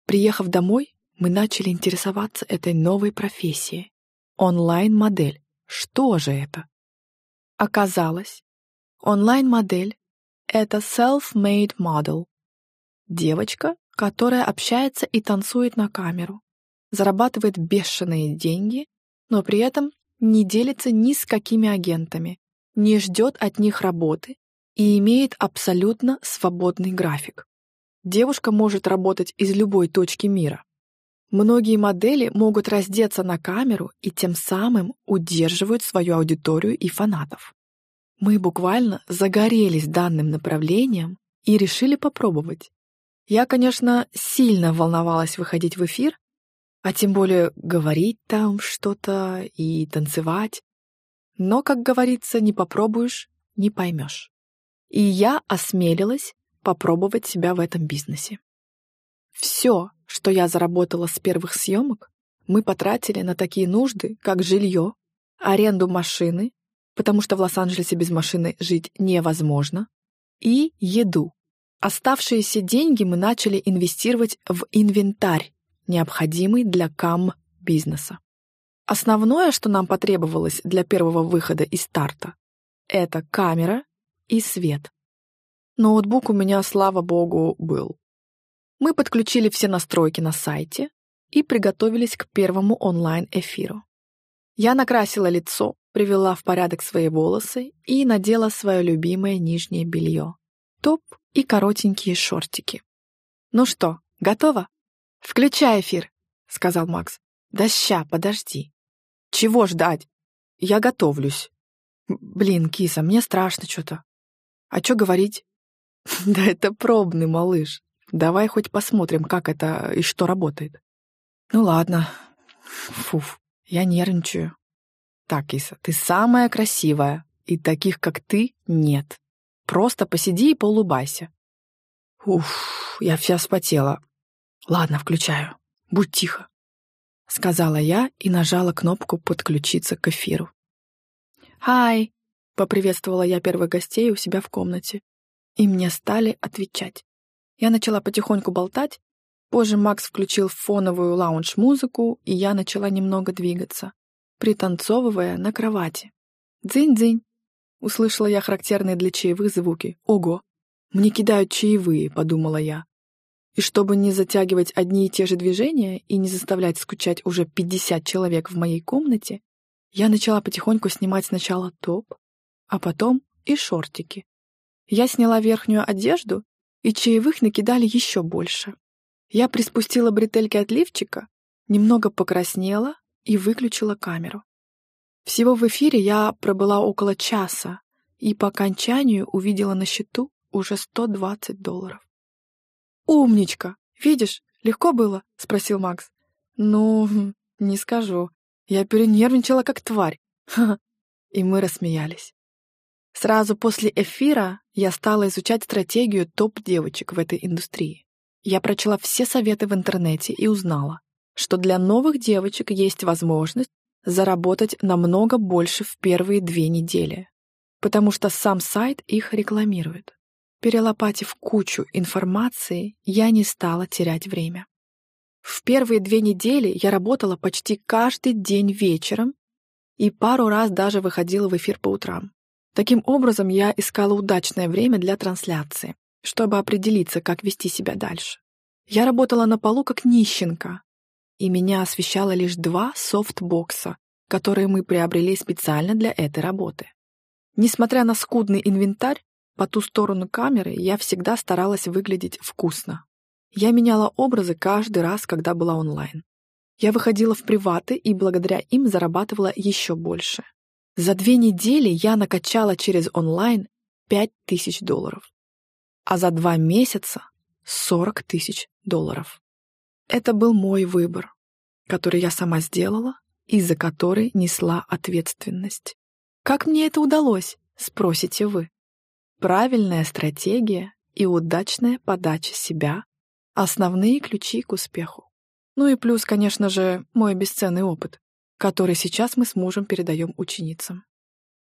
Приехав домой, мы начали интересоваться этой новой профессией. Онлайн-модель. Что же это? Оказалось, Онлайн-модель — это self-made model. Девочка, которая общается и танцует на камеру, зарабатывает бешеные деньги, но при этом не делится ни с какими агентами, не ждет от них работы и имеет абсолютно свободный график. девушка может работать из любой точки мира. Многие модели могут раздеться на камеру и тем самым удерживают свою аудиторию и фанатов. Мы буквально загорелись данным направлением и решили попробовать. Я, конечно, сильно волновалась выходить в эфир, а тем более говорить там что-то и танцевать. Но, как говорится, не попробуешь, не поймешь. И я осмелилась попробовать себя в этом бизнесе. Все, что я заработала с первых съемок, мы потратили на такие нужды, как жилье, аренду машины, потому что в Лос-Анджелесе без машины жить невозможно, и еду. Оставшиеся деньги мы начали инвестировать в инвентарь, необходимый для кам-бизнеса. Основное, что нам потребовалось для первого выхода и старта, это камера и свет. Ноутбук у меня, слава богу, был. Мы подключили все настройки на сайте и приготовились к первому онлайн-эфиру. Я накрасила лицо, привела в порядок свои волосы и надела свое любимое нижнее белье. Топ и коротенькие шортики. «Ну что, готово?» «Включай эфир», — сказал Макс. «Да ща, подожди». «Чего ждать? Я готовлюсь». «Блин, киса, мне страшно что-то». «А что говорить?» «Да это пробный, малыш. Давай хоть посмотрим, как это и что работает. Ну ладно. Фуф, я нервничаю. Так, Иса, ты самая красивая, и таких, как ты, нет. Просто посиди и поулыбайся. Уф, я вся вспотела. Ладно, включаю. Будь тихо. Сказала я и нажала кнопку «Подключиться к эфиру». «Хай!» — поприветствовала я первых гостей у себя в комнате. И мне стали отвечать. Я начала потихоньку болтать. Позже Макс включил фоновую лаунж-музыку, и я начала немного двигаться, пританцовывая на кровати. «Дзынь-дзынь!» — услышала я характерные для чаевых звуки. «Ого! Мне кидают чаевые!» — подумала я. И чтобы не затягивать одни и те же движения и не заставлять скучать уже 50 человек в моей комнате, я начала потихоньку снимать сначала топ, а потом и шортики. Я сняла верхнюю одежду и чаевых накидали еще больше. Я приспустила бретельки от лифчика, немного покраснела и выключила камеру. Всего в эфире я пробыла около часа и по окончанию увидела на счету уже 120 долларов. «Умничка! Видишь, легко было?» — спросил Макс. «Ну, не скажу. Я перенервничала, как тварь». И мы рассмеялись. Сразу после эфира я стала изучать стратегию топ-девочек в этой индустрии. Я прочла все советы в интернете и узнала, что для новых девочек есть возможность заработать намного больше в первые две недели, потому что сам сайт их рекламирует. Перелопатив кучу информации, я не стала терять время. В первые две недели я работала почти каждый день вечером и пару раз даже выходила в эфир по утрам. Таким образом, я искала удачное время для трансляции, чтобы определиться, как вести себя дальше. Я работала на полу как нищенка, и меня освещало лишь два софтбокса, которые мы приобрели специально для этой работы. Несмотря на скудный инвентарь, по ту сторону камеры я всегда старалась выглядеть вкусно. Я меняла образы каждый раз, когда была онлайн. Я выходила в приваты и благодаря им зарабатывала еще больше. За две недели я накачала через онлайн 5 тысяч долларов, а за два месяца 40 тысяч долларов. Это был мой выбор, который я сама сделала и за который несла ответственность. Как мне это удалось, спросите вы? Правильная стратегия и удачная подача себя — основные ключи к успеху. Ну и плюс, конечно же, мой бесценный опыт который сейчас мы с мужем передаем ученицам.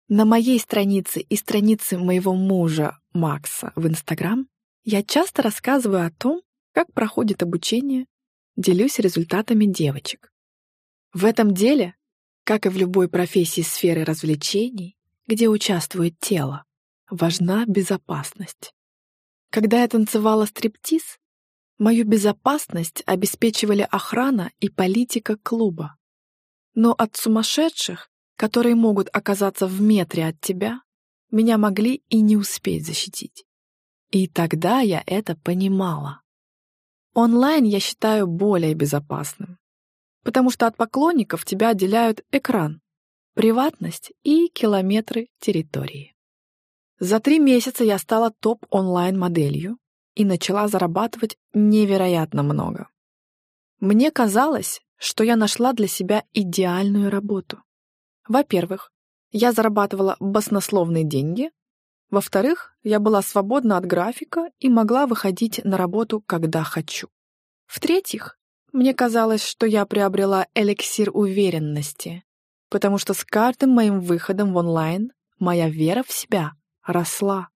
На моей странице и странице моего мужа Макса в Инстаграм я часто рассказываю о том, как проходит обучение, делюсь результатами девочек. В этом деле, как и в любой профессии сферы развлечений, где участвует тело, важна безопасность. Когда я танцевала стриптиз, мою безопасность обеспечивали охрана и политика клуба. Но от сумасшедших, которые могут оказаться в метре от тебя, меня могли и не успеть защитить. И тогда я это понимала. Онлайн я считаю более безопасным, потому что от поклонников тебя отделяют экран, приватность и километры территории. За три месяца я стала топ-онлайн-моделью и начала зарабатывать невероятно много. Мне казалось, что я нашла для себя идеальную работу. Во-первых, я зарабатывала баснословные деньги. Во-вторых, я была свободна от графика и могла выходить на работу, когда хочу. В-третьих, мне казалось, что я приобрела эликсир уверенности, потому что с каждым моим выходом в онлайн моя вера в себя росла.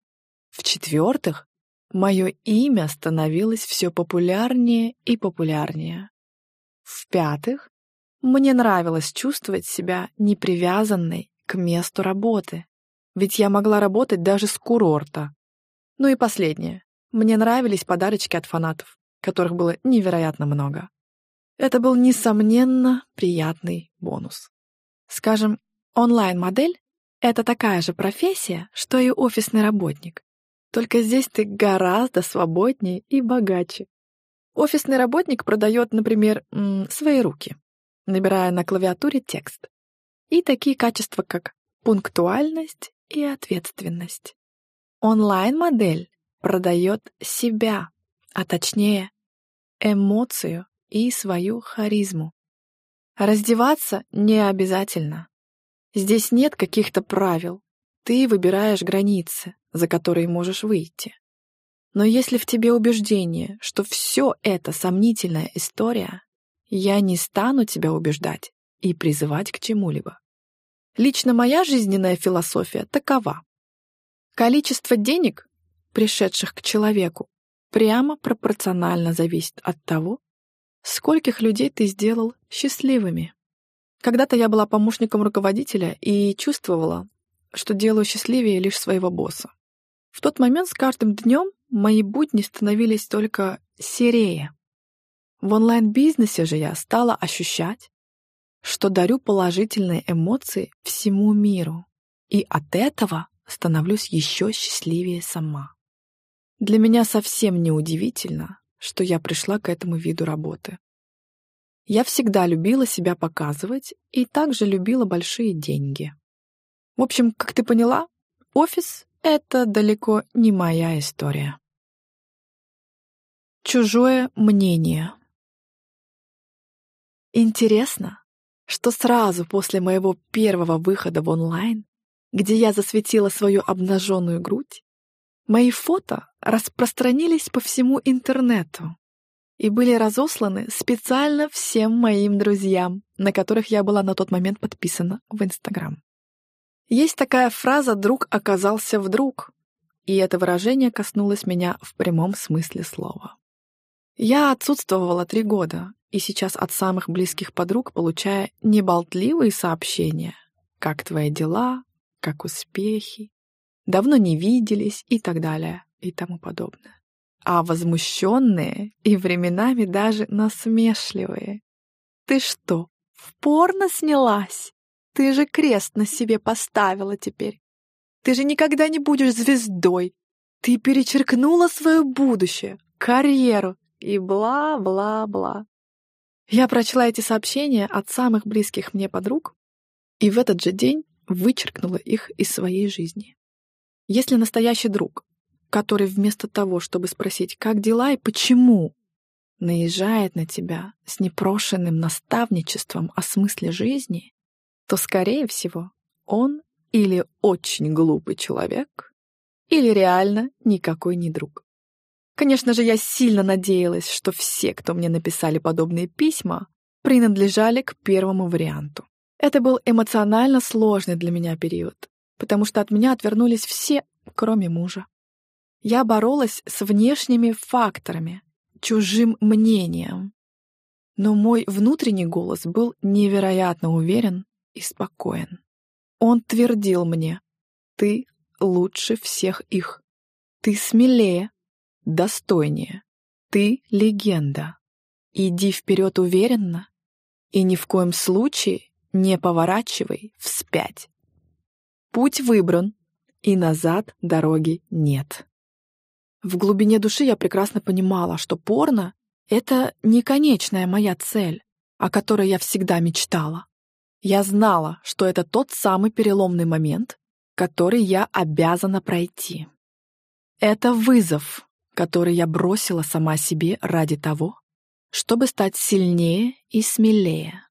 В-четвертых, мое имя становилось все популярнее и популярнее. В-пятых, мне нравилось чувствовать себя непривязанной к месту работы, ведь я могла работать даже с курорта. Ну и последнее. Мне нравились подарочки от фанатов, которых было невероятно много. Это был, несомненно, приятный бонус. Скажем, онлайн-модель — это такая же профессия, что и офисный работник. Только здесь ты гораздо свободнее и богаче. Офисный работник продает, например, свои руки, набирая на клавиатуре текст. И такие качества, как пунктуальность и ответственность. Онлайн-модель продает себя, а точнее эмоцию и свою харизму. Раздеваться не обязательно. Здесь нет каких-то правил. Ты выбираешь границы, за которые можешь выйти. Но если в тебе убеждение, что все это сомнительная история, я не стану тебя убеждать и призывать к чему-либо. Лично моя жизненная философия такова. Количество денег, пришедших к человеку, прямо пропорционально зависит от того, скольких людей ты сделал счастливыми. Когда-то я была помощником руководителя и чувствовала, что делаю счастливее лишь своего босса. В тот момент с каждым днем мои будни становились только серее. В онлайн-бизнесе же я стала ощущать, что дарю положительные эмоции всему миру, и от этого становлюсь еще счастливее сама. Для меня совсем не удивительно, что я пришла к этому виду работы. Я всегда любила себя показывать и также любила большие деньги. В общем, как ты поняла, офис — это далеко не моя история. Чужое мнение. Интересно, что сразу после моего первого выхода в онлайн, где я засветила свою обнаженную грудь, мои фото распространились по всему интернету и были разосланы специально всем моим друзьям, на которых я была на тот момент подписана в Инстаграм. Есть такая фраза «друг оказался вдруг», и это выражение коснулось меня в прямом смысле слова. Я отсутствовала три года, и сейчас от самых близких подруг получая неболтливые сообщения. Как твои дела? Как успехи? Давно не виделись и так далее и тому подобное. А возмущенные и временами даже насмешливые. Ты что, в порно снялась? Ты же крест на себе поставила теперь. Ты же никогда не будешь звездой. Ты перечеркнула свое будущее, карьеру, и бла-бла-бла. Я прочла эти сообщения от самых близких мне подруг и в этот же день вычеркнула их из своей жизни. Если настоящий друг, который вместо того, чтобы спросить, как дела и почему, наезжает на тебя с непрошенным наставничеством о смысле жизни, то, скорее всего, он или очень глупый человек, или реально никакой не друг. Конечно же, я сильно надеялась, что все, кто мне написали подобные письма, принадлежали к первому варианту. Это был эмоционально сложный для меня период, потому что от меня отвернулись все, кроме мужа. Я боролась с внешними факторами, чужим мнением. Но мой внутренний голос был невероятно уверен и спокоен. Он твердил мне, ты лучше всех их. Ты смелее, достойнее. Ты легенда. Иди вперед уверенно и ни в коем случае не поворачивай вспять. Путь выбран, и назад дороги нет. В глубине души я прекрасно понимала, что порно Это не конечная моя цель, о которой я всегда мечтала. Я знала, что это тот самый переломный момент, который я обязана пройти. Это вызов, который я бросила сама себе ради того, чтобы стать сильнее и смелее.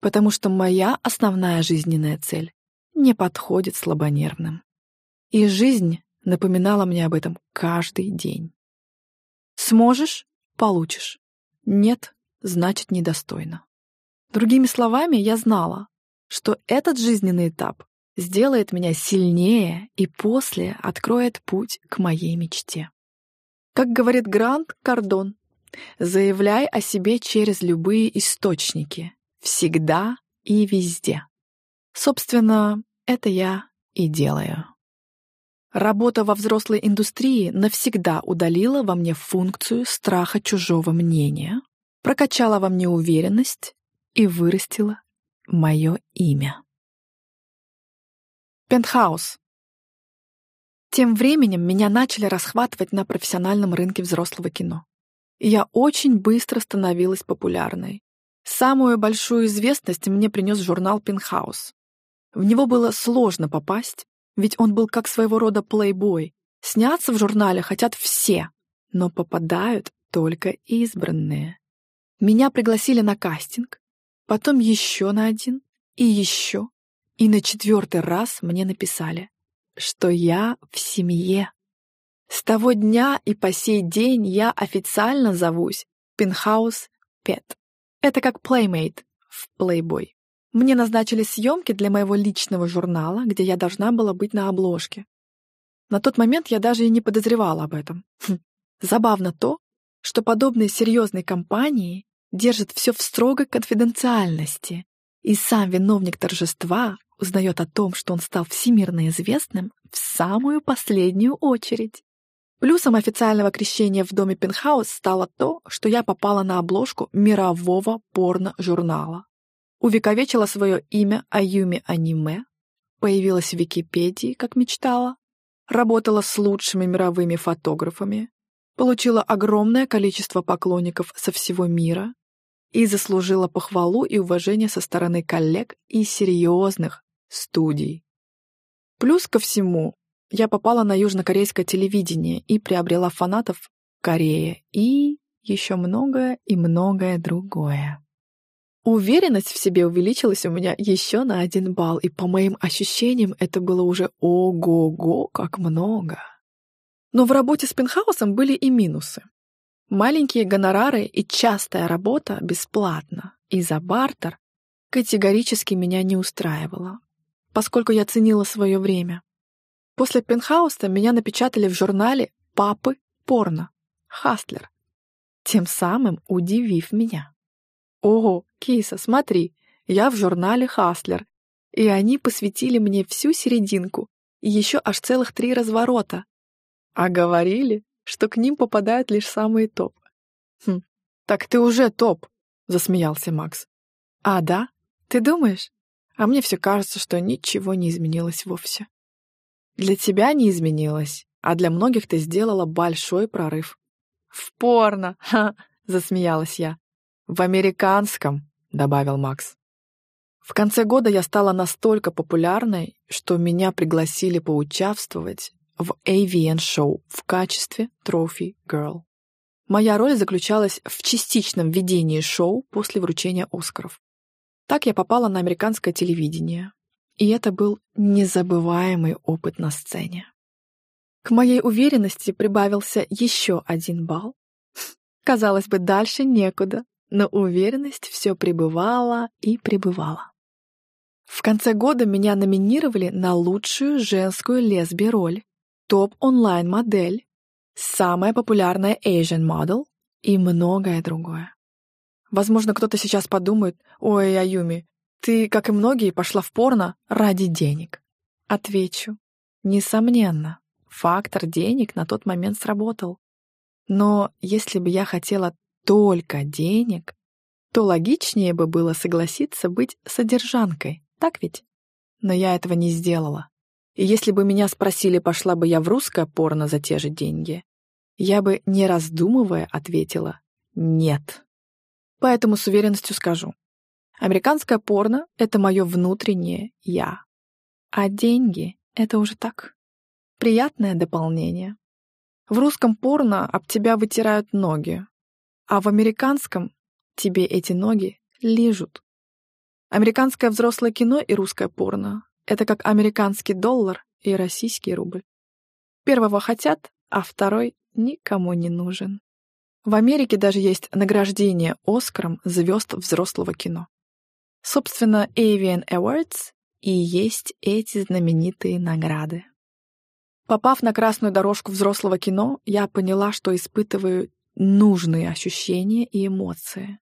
Потому что моя основная жизненная цель не подходит слабонервным. И жизнь напоминала мне об этом каждый день. Сможешь — получишь. Нет — значит недостойно. Другими словами, я знала, что этот жизненный этап сделает меня сильнее и после откроет путь к моей мечте. Как говорит Грант Кардон, заявляй о себе через любые источники, всегда и везде. Собственно, это я и делаю. Работа во взрослой индустрии навсегда удалила во мне функцию страха чужого мнения, прокачала во мне уверенность и вырастила мое имя. Пентхаус. Тем временем меня начали расхватывать на профессиональном рынке взрослого кино. Я очень быстро становилась популярной. Самую большую известность мне принес журнал «Пентхаус». В него было сложно попасть, ведь он был как своего рода плейбой. Сняться в журнале хотят все, но попадают только избранные. Меня пригласили на кастинг, потом еще на один и еще. И на четвертый раз мне написали, что я в семье. С того дня и по сей день я официально зовусь Пинхаус Пет. Это как Playmate в Playboy. Мне назначили съемки для моего личного журнала, где я должна была быть на обложке. На тот момент я даже и не подозревала об этом. Хм. Забавно то, что подобные серьезные компании держат все в строгой конфиденциальности, и сам виновник торжества узнает о том, что он стал всемирно известным в самую последнюю очередь. Плюсом официального крещения в доме Пентхаус стало то, что я попала на обложку мирового порно-журнала. Увековечила свое имя Аюми Аниме, появилась в Википедии, как мечтала, работала с лучшими мировыми фотографами, получила огромное количество поклонников со всего мира и заслужила похвалу и уважение со стороны коллег и серьезных студий. Плюс ко всему, я попала на южнокорейское телевидение и приобрела фанатов в и еще многое и многое другое. Уверенность в себе увеличилась у меня еще на один балл, и по моим ощущениям это было уже ого-го, как много. Но в работе с пентхаусом были и минусы. Маленькие гонорары и частая работа бесплатно и за бартер категорически меня не устраивала, поскольку я ценила свое время. После пентхауса меня напечатали в журнале «Папы порно» «Хастлер», тем самым удивив меня. Ого, киса, смотри, я в журнале «Хаслер», и они посвятили мне всю серединку и еще аж целых три разворота. А говорили, что к ним попадают лишь самые топ. «Хм, так ты уже топ», — засмеялся Макс. «А, да? Ты думаешь? А мне все кажется, что ничего не изменилось вовсе». «Для тебя не изменилось, а для многих ты сделала большой прорыв». «В порно!» — засмеялась я. «В американском», — добавил Макс. В конце года я стала настолько популярной, что меня пригласили поучаствовать в AVN-шоу в качестве Trophy Girl. Моя роль заключалась в частичном ведении шоу после вручения Оскаров. Так я попала на американское телевидение, и это был незабываемый опыт на сцене. К моей уверенности прибавился еще один балл. Казалось бы, дальше некуда но уверенность все пребывала и пребывала. В конце года меня номинировали на лучшую женскую лесби-роль, топ-онлайн-модель, самая популярная Asian Model и многое другое. Возможно, кто-то сейчас подумает, «Ой, Аюми, ты, как и многие, пошла в порно ради денег». Отвечу, несомненно, фактор денег на тот момент сработал. Но если бы я хотела только денег, то логичнее бы было согласиться быть содержанкой, так ведь? Но я этого не сделала. И если бы меня спросили, пошла бы я в русское порно за те же деньги, я бы, не раздумывая, ответила нет. Поэтому с уверенностью скажу. Американское порно — это мое внутреннее «я». А деньги — это уже так. Приятное дополнение. В русском порно об тебя вытирают ноги, а в американском тебе эти ноги лижут. Американское взрослое кино и русское порно — это как американский доллар и российский рубль. Первого хотят, а второй никому не нужен. В Америке даже есть награждение Оскаром звезд взрослого кино. Собственно, Avian Awards и есть эти знаменитые награды. Попав на красную дорожку взрослого кино, я поняла, что испытываю нужные ощущения и эмоции.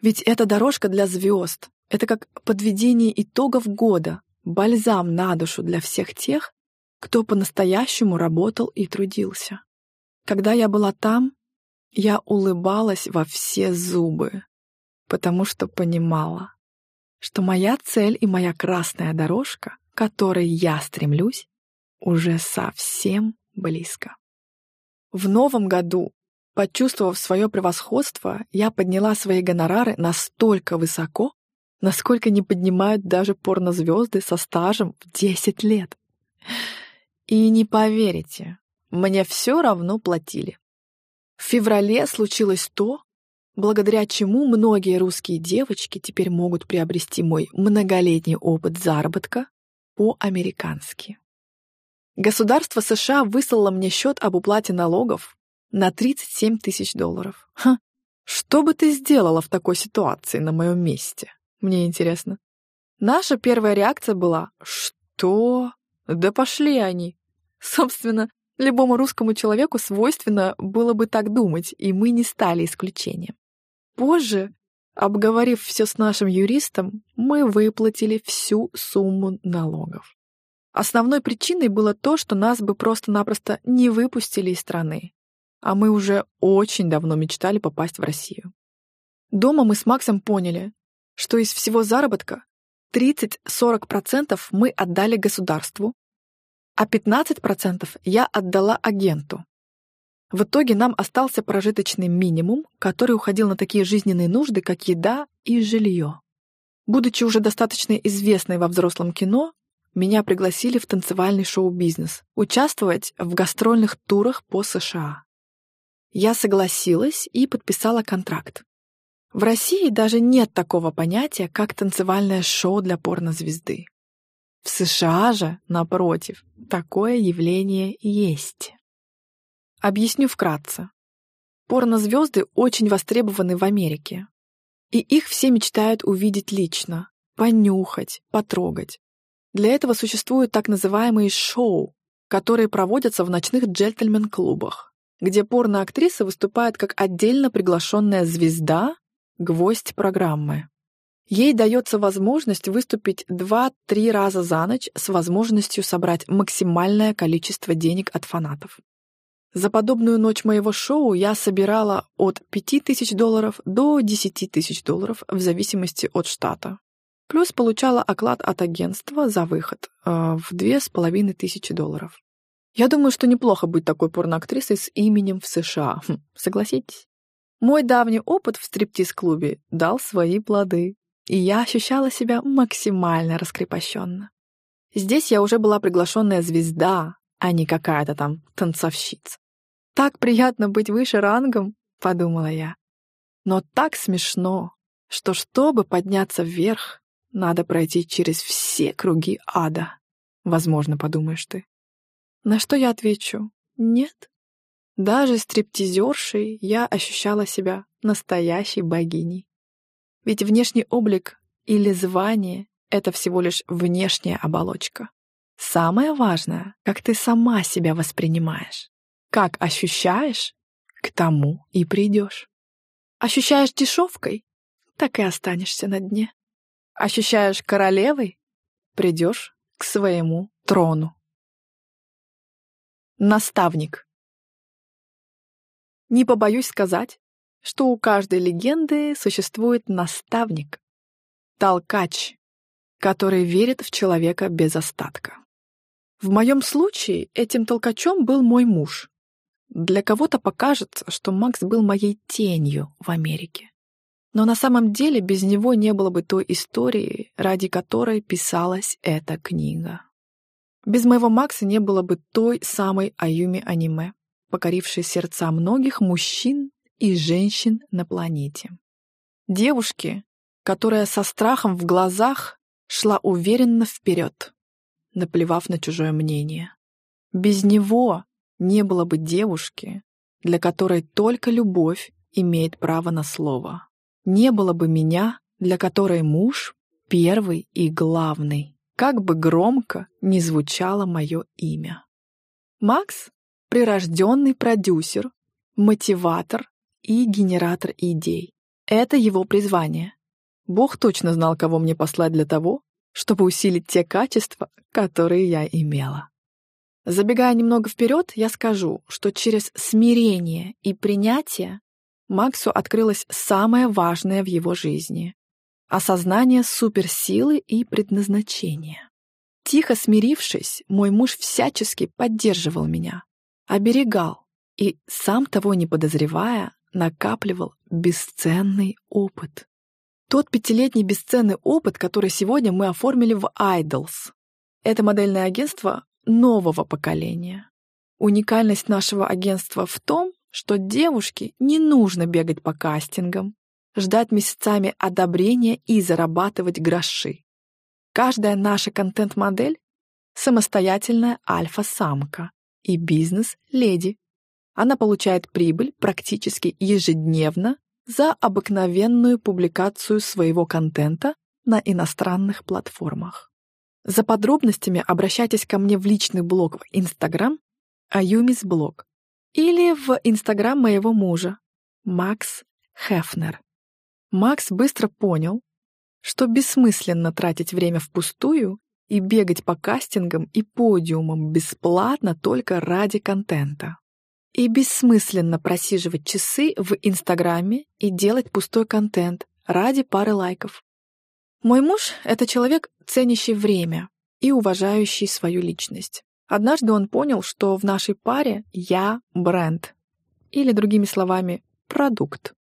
Ведь эта дорожка для звезд. Это как подведение итогов года, бальзам на душу для всех тех, кто по-настоящему работал и трудился. Когда я была там, я улыбалась во все зубы, потому что понимала, что моя цель и моя красная дорожка, к которой я стремлюсь, уже совсем близко. В новом году, почувствовав свое превосходство, я подняла свои гонорары настолько высоко, насколько не поднимают даже порнозвезды со стажем в 10 лет. И не поверите, мне все равно платили. В феврале случилось то, благодаря чему многие русские девочки теперь могут приобрести мой многолетний опыт заработка по-американски. Государство США выслало мне счет об уплате налогов на 37 тысяч долларов. Ха, что бы ты сделала в такой ситуации на моем месте? Мне интересно. Наша первая реакция была «Что? Да пошли они!» Собственно, любому русскому человеку свойственно было бы так думать, и мы не стали исключением. Позже, обговорив все с нашим юристом, мы выплатили всю сумму налогов. Основной причиной было то, что нас бы просто-напросто не выпустили из страны, а мы уже очень давно мечтали попасть в Россию. Дома мы с Максом поняли, что из всего заработка 30-40% мы отдали государству, а 15% я отдала агенту. В итоге нам остался прожиточный минимум, который уходил на такие жизненные нужды, как еда и жилье. Будучи уже достаточно известной во взрослом кино, меня пригласили в танцевальный шоу-бизнес, участвовать в гастрольных турах по США. Я согласилась и подписала контракт. В России даже нет такого понятия, как танцевальное шоу для порнозвезды. В США же, напротив, такое явление есть. Объясню вкратце. Порнозвезды очень востребованы в Америке. И их все мечтают увидеть лично, понюхать, потрогать. Для этого существуют так называемые шоу, которые проводятся в ночных джентльмен-клубах, где порноактриса выступает как отдельно приглашенная звезда, гвоздь программы. Ей дается возможность выступить 2-3 раза за ночь с возможностью собрать максимальное количество денег от фанатов. За подобную ночь моего шоу я собирала от 5000 долларов до 10 тысяч долларов в зависимости от штата. Плюс получала оклад от агентства за выход э, в 2500 долларов. Я думаю, что неплохо быть такой порноактрисой с именем в США. Хм, согласитесь? Мой давний опыт в стриптиз-клубе дал свои плоды и я ощущала себя максимально раскрепощенно. Здесь я уже была приглашенная звезда, а не какая-то там танцовщица. Так приятно быть выше рангом, подумала я. Но так смешно, что чтобы подняться вверх, надо пройти через все круги ада. Возможно, подумаешь ты. На что я отвечу? Нет. Даже стриптизершей я ощущала себя настоящей богиней. Ведь внешний облик или звание — это всего лишь внешняя оболочка. Самое важное, как ты сама себя воспринимаешь. Как ощущаешь, к тому и придешь. Ощущаешь дешевкой, так и останешься на дне. Ощущаешь королевой, придешь к своему трону. Наставник. Не побоюсь сказать, что у каждой легенды существует наставник, толкач, который верит в человека без остатка. В моем случае этим толкачом был мой муж. Для кого-то покажется, что Макс был моей тенью в Америке. Но на самом деле без него не было бы той истории, ради которой писалась эта книга. Без моего Макса не было бы той самой Аюми аниме, покорившей сердца многих мужчин и женщин на планете. Девушки, которая со страхом в глазах шла уверенно вперед, наплевав на чужое мнение. Без него не было бы девушки, для которой только любовь имеет право на слово. Не было бы меня, для которой муж первый и главный, как бы громко ни звучало мое имя. Макс — прирожденный продюсер, мотиватор и генератор идей. Это его призвание. Бог точно знал, кого мне послать для того, чтобы усилить те качества, которые я имела. Забегая немного вперед, я скажу, что через смирение и принятие Максу открылось самое важное в его жизни — осознание суперсилы и предназначения. Тихо смирившись, мой муж всячески поддерживал меня, оберегал и, сам того не подозревая, накапливал бесценный опыт. Тот пятилетний бесценный опыт, который сегодня мы оформили в Idols. Это модельное агентство нового поколения. Уникальность нашего агентства в том, что девушке не нужно бегать по кастингам, ждать месяцами одобрения и зарабатывать гроши. Каждая наша контент-модель — самостоятельная альфа-самка и бизнес-леди. Она получает прибыль практически ежедневно за обыкновенную публикацию своего контента на иностранных платформах. За подробностями обращайтесь ко мне в личный блог в Instagram Аюмис блог или в Инстаграм моего мужа Макс Хефнер. Макс быстро понял, что бессмысленно тратить время впустую и бегать по кастингам и подиумам бесплатно только ради контента. И бессмысленно просиживать часы в Инстаграме и делать пустой контент ради пары лайков. Мой муж — это человек, ценящий время и уважающий свою личность. Однажды он понял, что в нашей паре я бренд. Или, другими словами, продукт.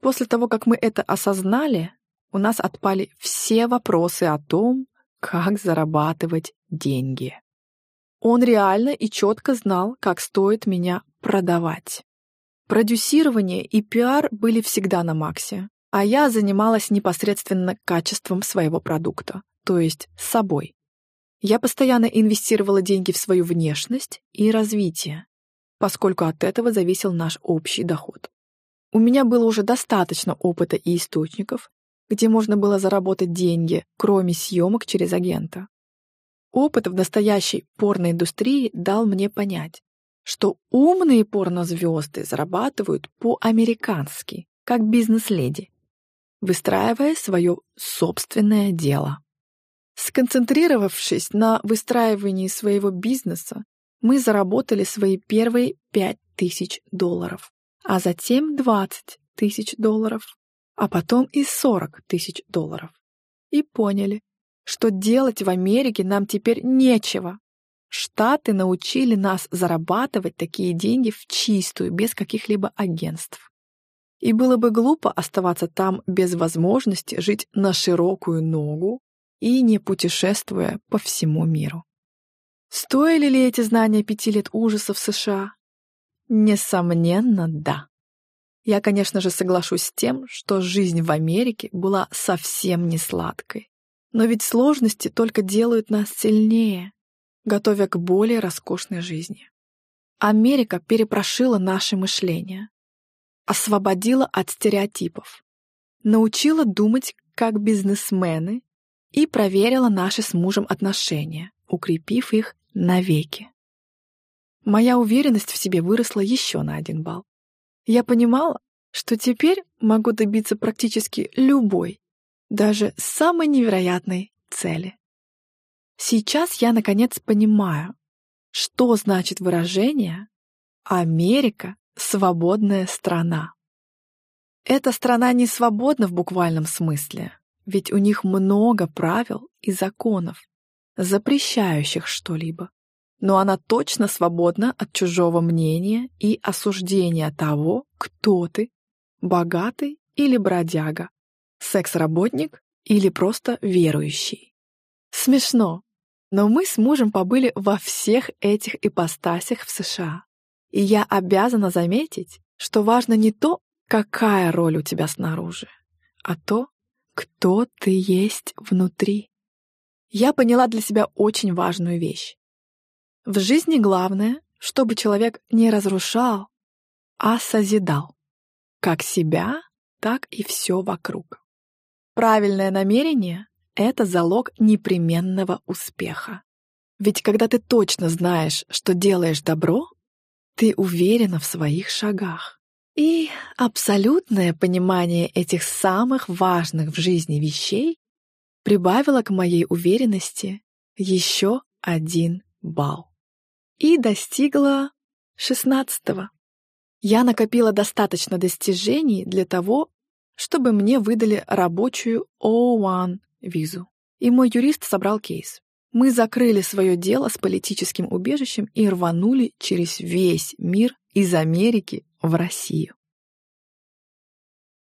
После того, как мы это осознали, у нас отпали все вопросы о том, как зарабатывать деньги. Он реально и четко знал, как стоит меня продавать. Продюсирование и пиар были всегда на максе а я занималась непосредственно качеством своего продукта, то есть собой. Я постоянно инвестировала деньги в свою внешность и развитие, поскольку от этого зависел наш общий доход. У меня было уже достаточно опыта и источников, где можно было заработать деньги, кроме съемок через агента. Опыт в настоящей порноиндустрии дал мне понять, что умные порнозвезды зарабатывают по-американски, как бизнес-леди, выстраивая свое собственное дело. Сконцентрировавшись на выстраивании своего бизнеса, мы заработали свои первые 5 тысяч долларов, а затем 20 тысяч долларов, а потом и 40 тысяч долларов. И поняли, что делать в Америке нам теперь нечего. Штаты научили нас зарабатывать такие деньги в чистую, без каких-либо агентств и было бы глупо оставаться там без возможности жить на широкую ногу и не путешествуя по всему миру. Стоили ли эти знания пяти лет ужасов США? Несомненно, да. Я, конечно же, соглашусь с тем, что жизнь в Америке была совсем не сладкой. Но ведь сложности только делают нас сильнее, готовя к более роскошной жизни. Америка перепрошила наше мышление, освободила от стереотипов, научила думать как бизнесмены и проверила наши с мужем отношения, укрепив их навеки. Моя уверенность в себе выросла еще на один балл. Я понимала, что теперь могу добиться практически любой, даже самой невероятной цели. Сейчас я наконец понимаю, что значит выражение «Америка свободная страна. Эта страна не свободна в буквальном смысле, ведь у них много правил и законов, запрещающих что-либо. Но она точно свободна от чужого мнения и осуждения того, кто ты, богатый или бродяга, секс-работник или просто верующий. Смешно, но мы с мужем побыли во всех этих ипостасях в США. И я обязана заметить, что важно не то, какая роль у тебя снаружи, а то, кто ты есть внутри. Я поняла для себя очень важную вещь. В жизни главное, чтобы человек не разрушал, а созидал. Как себя, так и все вокруг. Правильное намерение — это залог непременного успеха. Ведь когда ты точно знаешь, что делаешь добро, ты уверена в своих шагах. И абсолютное понимание этих самых важных в жизни вещей прибавило к моей уверенности еще один балл и достигла шестнадцатого. Я накопила достаточно достижений для того, чтобы мне выдали рабочую O1 визу. И мой юрист собрал кейс. Мы закрыли свое дело с политическим убежищем и рванули через весь мир из Америки в Россию.